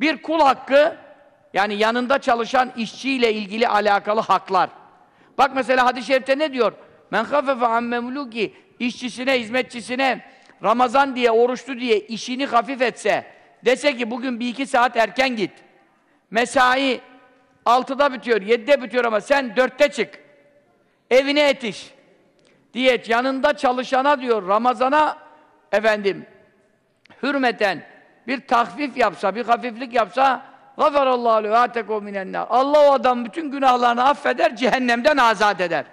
Bir kul hakkı, yani yanında çalışan işçiyle ilgili alakalı haklar. Bak mesela hadis-i şerifte ne diyor? Men hafefe an memluki işçisine, hizmetçisine Ramazan diye, oruçlu diye işini hafif etse, dese ki bugün bir iki saat erken git. Mesai altıda bitiyor, yedide bitiyor ama sen dörtte çık. Evine yetiş. Diyet yanında çalışana diyor Ramazana efendim hürmeten bir tahfif yapsa, bir hafiflik yapsa gafarallahu lehu ateku minennar. Allah o adam bütün günahlarını affeder, cehennemden azat eder.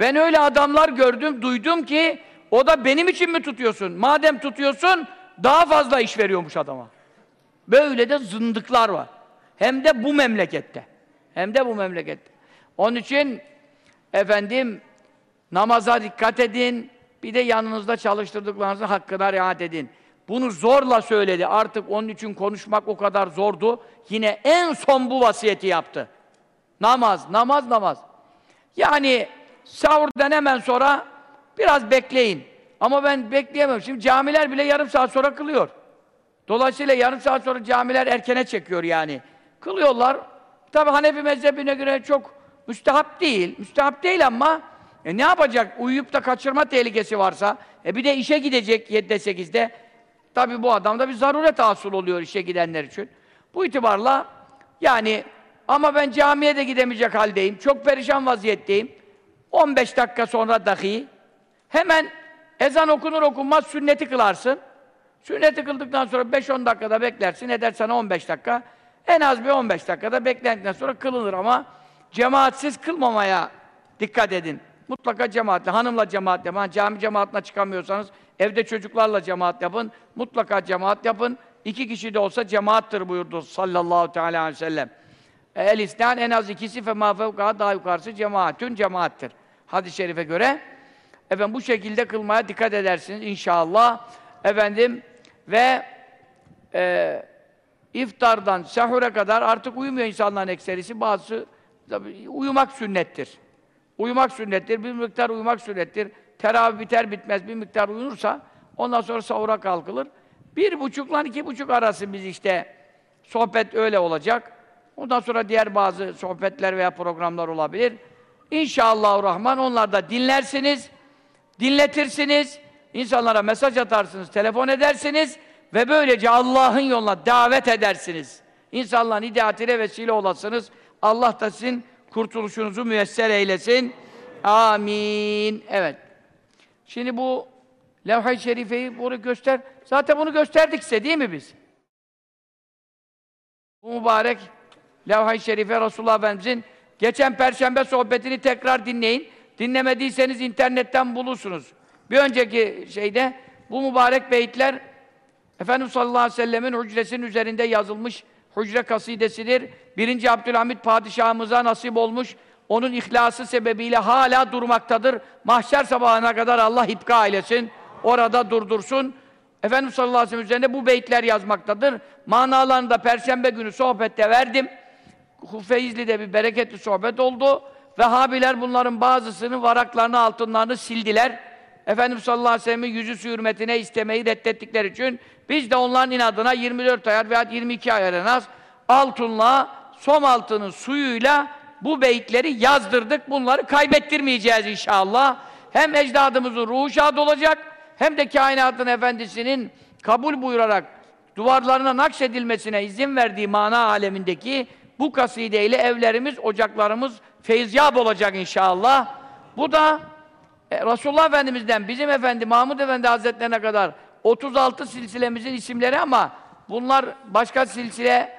Ben öyle adamlar gördüm, duydum ki o da benim için mi tutuyorsun? Madem tutuyorsun, daha fazla iş veriyormuş adama. Böyle de zındıklar var. Hem de bu memlekette. Hem de bu memlekette. Onun için efendim namaza dikkat edin. Bir de yanınızda çalıştırdıklarınızın hakkına riayet edin. Bunu zorla söyledi. Artık onun için konuşmak o kadar zordu. Yine en son bu vasiyeti yaptı. Namaz, namaz, namaz. Yani sahurdan hemen sonra biraz bekleyin. Ama ben bekleyemem. Şimdi camiler bile yarım saat sonra kılıyor. Dolayısıyla yarım saat sonra camiler erkene çekiyor yani. Kılıyorlar. Tabi Hanefi mezhebine göre çok müstehap değil. Müstehap değil ama e ne yapacak? Uyuyup da kaçırma tehlikesi varsa, e bir de işe gidecek 7'de 8'de. Tabi bu adamda bir zaruret hasıl oluyor işe gidenler için. Bu itibarla yani ama ben camiye de gidemeyecek haldeyim. Çok perişan vaziyetteyim. 15 dakika sonra dahi hemen ezan okunur okunmaz sünneti kılarsın. Sünneti kıldıktan sonra 5-10 dakikada beklersin. Eder sana 15 dakika. En az bir 15 dakikada beklendikten sonra kılınır ama cemaatsiz kılmamaya dikkat edin. Mutlaka cemaatle, hanımla cemaat yapın. Cami cemaatine çıkamıyorsanız evde çocuklarla cemaat yapın. Mutlaka cemaat yapın. İki kişi de olsa cemaattır buyurdu sallallahu teala aleyhi ve sellem. El isnan en az ikisi fe ma daha yukarısı cemaatün cemaattir. Hadis-i şerife göre. Efendim bu şekilde kılmaya dikkat edersiniz inşallah. Efendim ve e, iftardan sahura kadar artık uyumuyor insanların ekserisi. Bazısı tabii, uyumak sünnettir. Uyumak sünnettir. Bir miktar uyumak sünnettir. Teravih biter bitmez bir miktar uyunursa ondan sonra sahura kalkılır. Bir buçukla iki buçuk arası biz işte sohbet öyle olacak. Ondan sonra diğer bazı sohbetler veya programlar olabilir. İnşallah Rahman onlar da dinlersiniz, dinletirsiniz, insanlara mesaj atarsınız, telefon edersiniz ve böylece Allah'ın yoluna davet edersiniz. İnsanların hidayetine vesile olasınız. Allah da sizin kurtuluşunuzu müyesser eylesin. Amin. Evet. Şimdi bu levh-i şerifeyi bunu göster. Zaten bunu gösterdik size değil mi biz? Bu mübarek levh-i şerife Resulullah Efendimizin geçen perşembe sohbetini tekrar dinleyin. Dinlemediyseniz internetten bulursunuz. Bir önceki şeyde bu mübarek beyitler Efendimiz sallallahu aleyhi ve sellemin hücresinin üzerinde yazılmış hücre kasidesidir. Birinci Abdülhamit padişahımıza nasip olmuş. Onun ihlası sebebiyle hala durmaktadır. Mahşer sabahına kadar Allah ipka eylesin. Orada durdursun. Efendimiz sallallahu aleyhi ve sellem üzerinde bu beyitler yazmaktadır. Manalarını da Perşembe günü sohbette verdim. Feyizli'de bir bereketli sohbet oldu. Vehhabiler bunların bazısının varaklarını, altınlarını sildiler. Efendimiz sallallahu aleyhi ve sellem'in yüzü hürmetine istemeyi reddettikleri için biz de onların inadına 24 ayar veya 22 ayar en az altınla, som altının suyuyla bu beyitleri yazdırdık. Bunları kaybettirmeyeceğiz inşallah. Hem ecdadımızın ruhu şad olacak, hem de kainatın efendisinin kabul buyurarak duvarlarına nakşedilmesine izin verdiği mana alemindeki bu kasideyle evlerimiz, ocaklarımız feyzyab olacak inşallah. Bu da e, Resulullah Efendimiz'den bizim Efendi Mahmud Efendi Hazretlerine kadar 36 silsilemizin isimleri ama bunlar başka silsile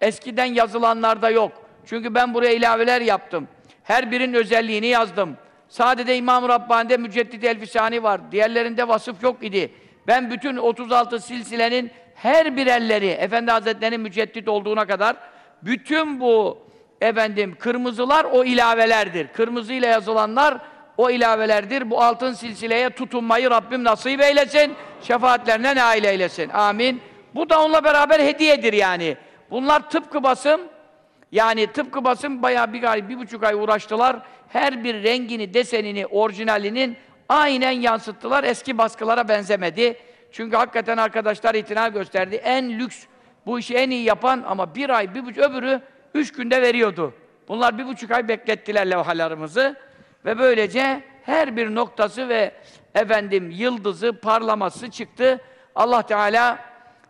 eskiden yazılanlarda yok. Çünkü ben buraya ilaveler yaptım. Her birinin özelliğini yazdım. Sadece İmam Rabbani'de Müceddid Elfisani var. Diğerlerinde vasıf yok idi. Ben bütün 36 silsilenin her birerleri Efendi Hazretleri'nin müceddit olduğuna kadar bütün bu efendim kırmızılar o ilavelerdir. Kırmızıyla yazılanlar o ilavelerdir. Bu altın silsileye tutunmayı Rabbim nasip eylesin. Şefaatlerine nail eylesin. Amin. Bu da onunla beraber hediyedir yani. Bunlar tıpkı basım yani tıpkı basım bayağı bir ay, bir buçuk ay uğraştılar. Her bir rengini, desenini, orijinalinin aynen yansıttılar. Eski baskılara benzemedi. Çünkü hakikaten arkadaşlar itina gösterdi. En lüks, bu işi en iyi yapan ama bir ay, bir buçuk, öbürü üç günde veriyordu. Bunlar bir buçuk ay beklettiler levhalarımızı. Ve böylece her bir noktası ve efendim yıldızı, parlaması çıktı. Allah Teala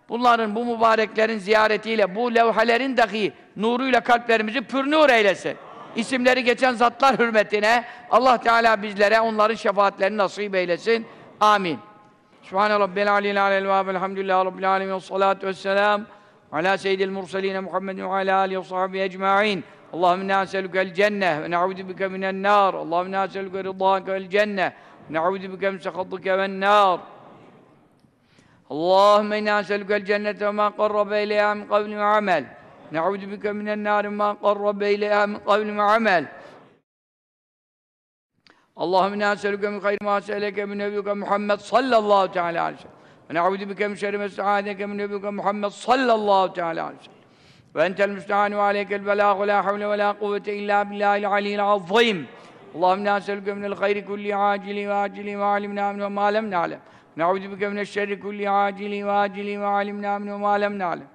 bunların, bu mübareklerin ziyaretiyle, bu levhalerin dahi nuruyla kalplerimizi pürnur eylesin. İsimleri geçen zatlar hürmetine Allah Teala bizlere onların şefaatlerini nasip eylesin. Amin. Sübhane Rabbil Aleyhi Aleyhi ve Elhamdülillahi Rabbil Alemin ve salatu vesselam ala seyyidil murseline Muhammedin ve ala alihi ve sahbihi ecma'in. Allahümme inna eselükel cenneh ve ne'udu bike minen nar. Allahümme inna eselüke rıdâke vel cenneh ve ne'udu bike min sekhatıke ven nar. اللهم إنا نسألك الجنة وما قرب إليها من قول وعمل. نعوذ بك من النار ما قرب إليها من قول وعمل. اللهم إنا نسألك من خير ما سألك من نبيك محمد صلى الله تعالى عليه وسلم. ونعوذ بك من شر ما استعاذك من نبيك محمد صلى الله تعالى عليه وسلم. وأنت المستعان وعليك البلاغ ولا حول ولا قوة إلا بالله العلي العظيم. اللهم نسألك من الخير كل عاجل وآجل ما علمنا منه وما لم نعلم. Nauzu bike min şerri kulli acili ve acili ve alimna minhu ma lem na'lem.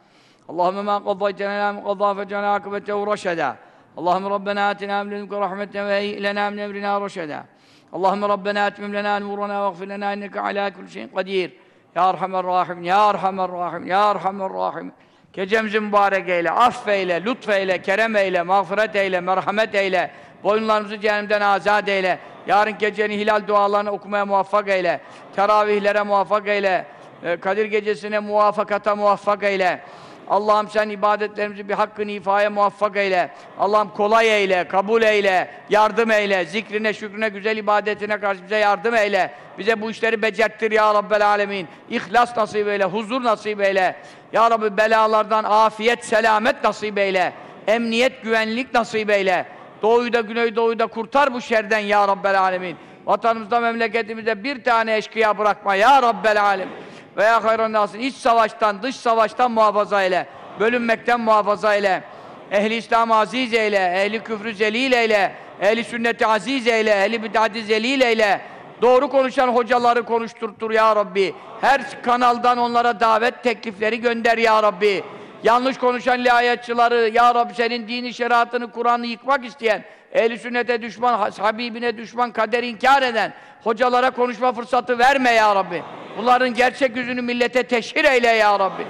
Allahumme ma qadayte lana min qada fe cena akibetehu reşeda. Allahumme rabbena atina min ledunke rahmeten ve heyyi lena min emrina reşeda. Allahumme rabbena etmim lena nurana ve gfir lena inneke ala kulli şeyin kadir. Ya Erhamer Rahim, Ya Erhamer Rahim, Ya Erhamer Rahim. Gecemizi mübarek eyle, affeyle, lütfeyle, kerem eyle, mağfiret eyle, merhamet eyle. Boyunlarımızı cehennemden azat eyle. Yarın gecenin hilal dualarını okumaya muvaffak eyle. Teravihlere muvaffak eyle. Ee, Kadir gecesine muvaffakata muvaffak eyle. Allah'ım sen ibadetlerimizi bir hakkını ifaya muvaffak eyle. Allah'ım kolay eyle, kabul eyle, yardım eyle. Zikrine, şükrüne, güzel ibadetine karşı bize yardım eyle. Bize bu işleri becerttir ya Rabbel Alemin. İhlas nasip eyle, huzur nasip eyle. Ya Rabbi belalardan afiyet, selamet nasip eyle. Emniyet, güvenlik nasip eyle. Doğuyu da Güneydoğu'yu da kurtar bu şerden ya Rabbel Alemin. Vatanımızda, memleketimizde bir tane eşkıya bırakma ya Rabbel Alemin. Veya hayran nasıl iç savaştan, dış savaştan muhafaza eyle. Bölünmekten muhafaza eyle. Ehli İslam aziz eyle, ehli küfrü zelil eyle, ehli sünneti aziz eyle, ehli bid'ati zelil eyle. Doğru konuşan hocaları konuşturtur ya Rabbi. Her kanaldan onlara davet teklifleri gönder ya Rabbi. Yanlış konuşan ilahiyatçıları, Ya Rabbi senin dini, şeriatını, Kur'an'ı yıkmak isteyen, ehl sünnete düşman, Habibine düşman, kader inkar eden, hocalara konuşma fırsatı verme Ya Rabbi. Bunların gerçek yüzünü millete teşhir eyle Ya Rabbi.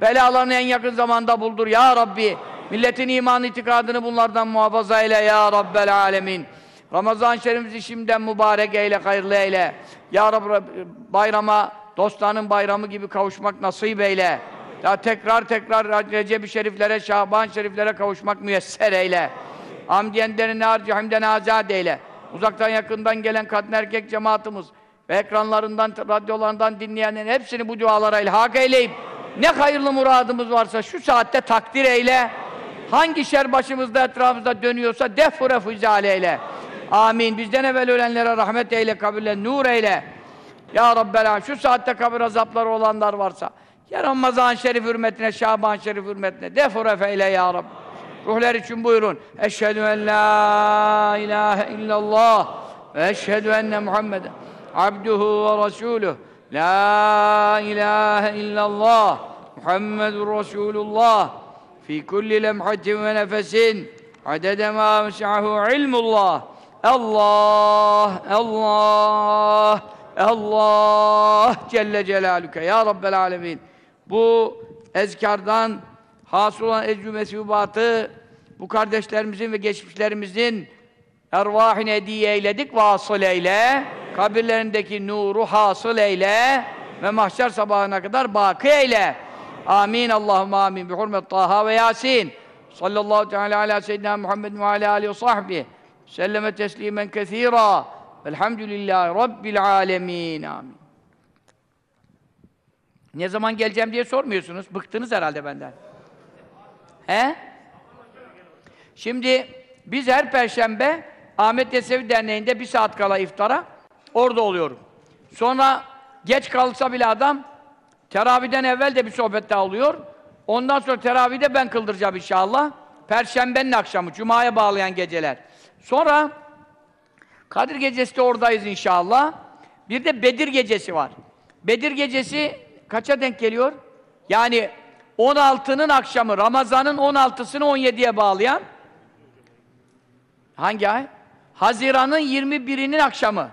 Belalarını en yakın zamanda buldur Ya Rabbi. Milletin iman itikadını bunlardan muhafaza eyle Ya Rabbel Alemin. Ramazan şerifimizi şimdiden mübarek eyle, hayırlı eyle. Ya Rabbi bayrama, dostlarının bayramı gibi kavuşmak nasip eyle. Ya tekrar tekrar Recep-i Şeriflere, Şaban Şeriflere kavuşmak müyesser eyle. Hamdiyenlerini harcı hamden azad eyle. Uzaktan yakından gelen kadın erkek cemaatimiz ve ekranlarından, radyolarından dinleyenlerin hepsini bu dualara ilhak eyleyip ne hayırlı muradımız varsa şu saatte takdir eyle. Hangi şer başımızda etrafımızda dönüyorsa defur refuzal eyle. Amin. Bizden evvel ölenlere rahmet eyle, kabirle nur eyle. Ya Rabbel. Şu saatte kabir azapları olanlar varsa ya Ramazan şerif hürmetine, Şaban şerif hürmetine defur eyle ya Rabbi. Ruhlar için buyurun. Eşhedü en la ilahe illallah ve eşhedü enne Muhammeden abduhu ve resuluh. La ilahe illallah Muhammedur Resulullah fi kulli lemhatin ve nefesin adede ma mes'ahu ilmullah Allah Allah Allah Celle Celaluke Ya Rabbel Alemin bu ezkardan hasıl olan ecrü mesubatı bu kardeşlerimizin ve geçmişlerimizin Ervahine hediye eyledik vasıl eyle. Kabirlerindeki nuru hasıl eyle. Ve mahşer sabahına kadar baki eyle. Amin. Allahümme amin. Bi hurmet Taha ve Yasin. Sallallahu teala ala seyyidina Muhammed ve ala alihi ve sahbihi. Selleme teslimen kethira. Velhamdülillahi Rabbil alemin. Amin. Ne zaman geleceğim diye sormuyorsunuz. Bıktınız herhalde benden. He? Şimdi biz her perşembe Ahmet Yesevi Derneği'nde bir saat kala iftara orada oluyorum. Sonra geç kalsa bile adam teraviden evvel de bir sohbet daha oluyor. Ondan sonra teravide ben kıldıracağım inşallah. Perşembenin akşamı, Cuma'ya bağlayan geceler. Sonra Kadir Gecesi de oradayız inşallah. Bir de Bedir Gecesi var. Bedir Gecesi kaça denk geliyor? Yani 16'nın akşamı, Ramazan'ın 16'sını 17'ye bağlayan hangi ay? Haziran'ın 21'inin akşamı.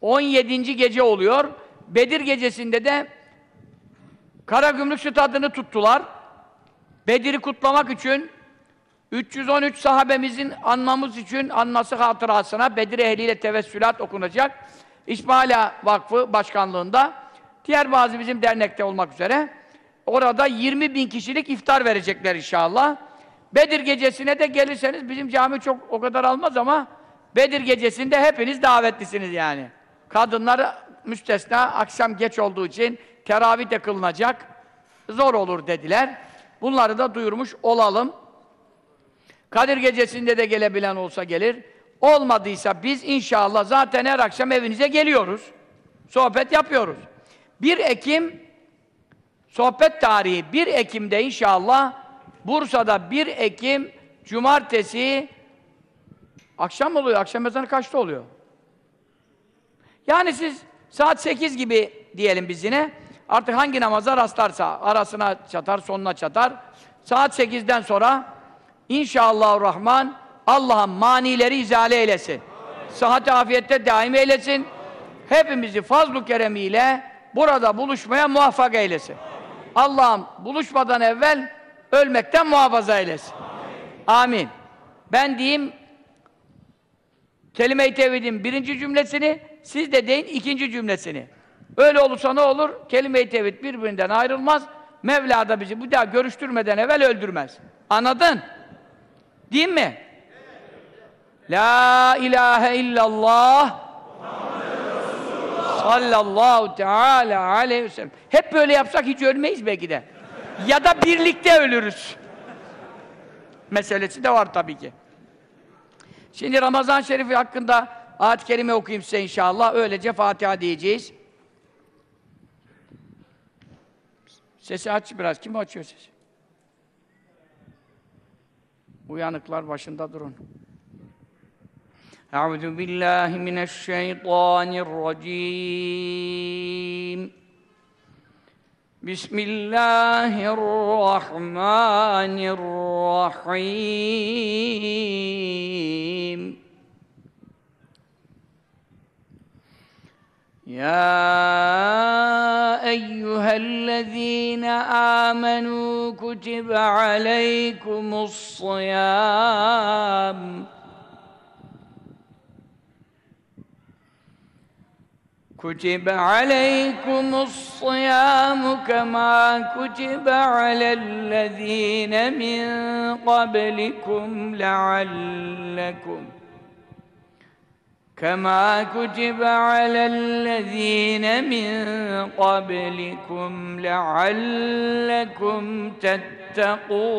17. gece oluyor. Bedir gecesinde de Karagümrük stadını tuttular. Bedir'i kutlamak için 313 sahabemizin anmamız için anması hatırasına Bedir ehliyle tevessülat okunacak. İsmaila Vakfı Başkanlığında diğer bazı bizim dernekte olmak üzere orada 20 bin kişilik iftar verecekler inşallah. Bedir gecesine de gelirseniz bizim cami çok o kadar almaz ama Bedir gecesinde hepiniz davetlisiniz yani. Kadınlar müstesna akşam geç olduğu için teravih de kılınacak. Zor olur dediler. Bunları da duyurmuş olalım. Kadir gecesinde de gelebilen olsa gelir. Olmadıysa biz inşallah zaten her akşam evinize geliyoruz. Sohbet yapıyoruz. 1 Ekim sohbet tarihi 1 Ekim'de inşallah Bursa'da 1 Ekim Cumartesi akşam oluyor. Akşam ezanı kaçta oluyor? Yani siz saat 8 gibi diyelim biz yine. Artık hangi namaza rastlarsa arasına çatar, sonuna çatar. Saat 8'den sonra inşallah Rahman Allah'ın manileri izale eylesin. Sıhhat afiyette daim eylesin. Hepimizi fazl-ı keremiyle burada buluşmaya muvaffak eylesin. Allah'ım buluşmadan evvel ölmekten muhafaza eylesin. Amin. Ben diyeyim kelime-i tevhidin birinci cümlesini, siz de deyin ikinci cümlesini. Öyle olursa ne olur? Kelime-i tevhid birbirinden ayrılmaz. Mevla da bizi bu daha görüştürmeden evvel öldürmez. Anladın? Değil mi? La ilahe illallah sallallahu teala aleyhi ve sellem. Hep böyle yapsak hiç ölmeyiz belki de. Ya da birlikte ölürüz. Meselesi de var tabii ki. Şimdi Ramazan Şerifi hakkında ayet-i kerime okuyayım size inşallah. Öylece Fatiha diyeceğiz. Sesi aç biraz. Kim açıyor sesi? Uyanıklar başında durun. أعوذ بالله من الشيطان الرجيم. بسم الله الرحمن الرحيم. يا أيها الذين آمنوا كتب عليكم الصيام. كتب عليكم الصيام كما كتب على الذين من قبلكم لعلكم كما كتب على الذين من قبلكم لعلكم تتقون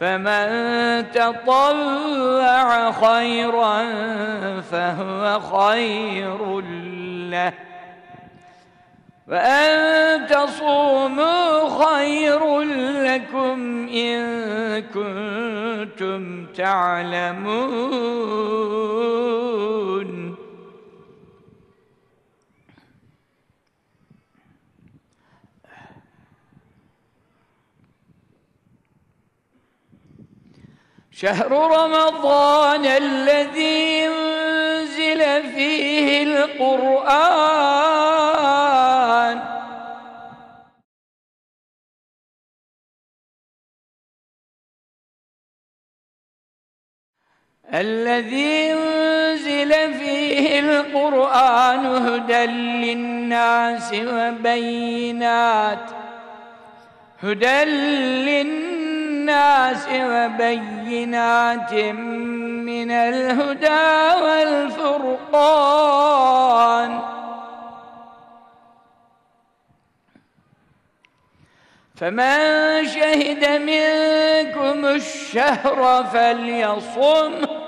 فمن تطوع خيرا فهو خير له. وأن تصوموا خير لكم إن كنتم تعلمون. شهر رمضان الذي أنزل فيه القرآن. الذي أنزل فيه القرآن هدى للناس وبينات. هدى للناس وبينات من الهدى والفرقان. فمن شهد منكم الشهر فليصمه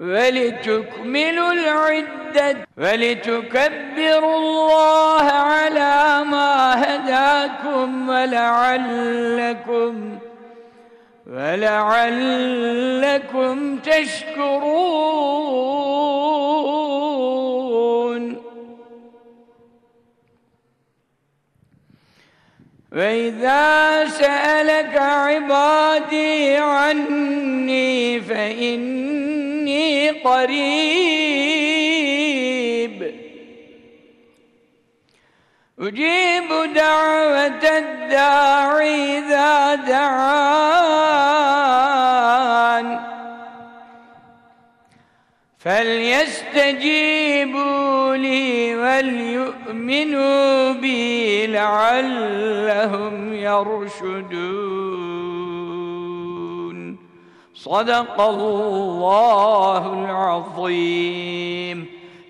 ولتكملوا العدة ولتكبروا الله على ما هداكم ولعلكم ولعلكم تشكرون. وإذا سألك عبادي عني فإني قريب. أجيب دعوة الداعي إذا دعان. فليستجيبوا لي وليؤمنوا بي لعلهم يرشدون. صدق الله العظيم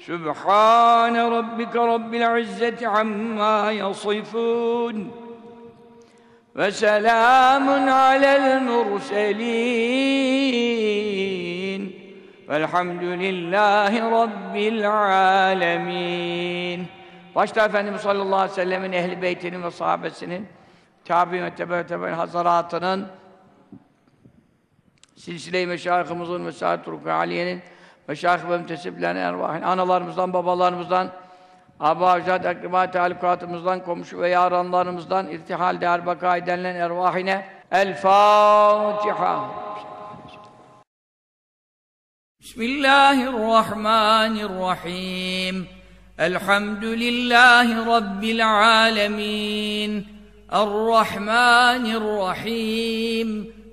سبحان ربك رب العزة عما يصفون وسلام على المرسلين والحمد لله رب العالمين Başta Efendimiz sallallahu aleyhi ve sellemin ehli beytinin ve sahabesinin tabi ve tebe tebe hazaratının silsile-i meşayihimizin Turuk ve Aliye'nin meşayih ve mütesiplerinin ervahın analarımızdan, babalarımızdan Aba Avcad, Akriba, Tealukatımızdan, komşu ve yaranlarımızdan irtihal değer baka edilen ervahine El Fatiha Bismillahirrahmanirrahim. Elhamdülillahi Rabbil alemin. Errahmanirrahim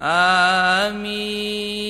آمين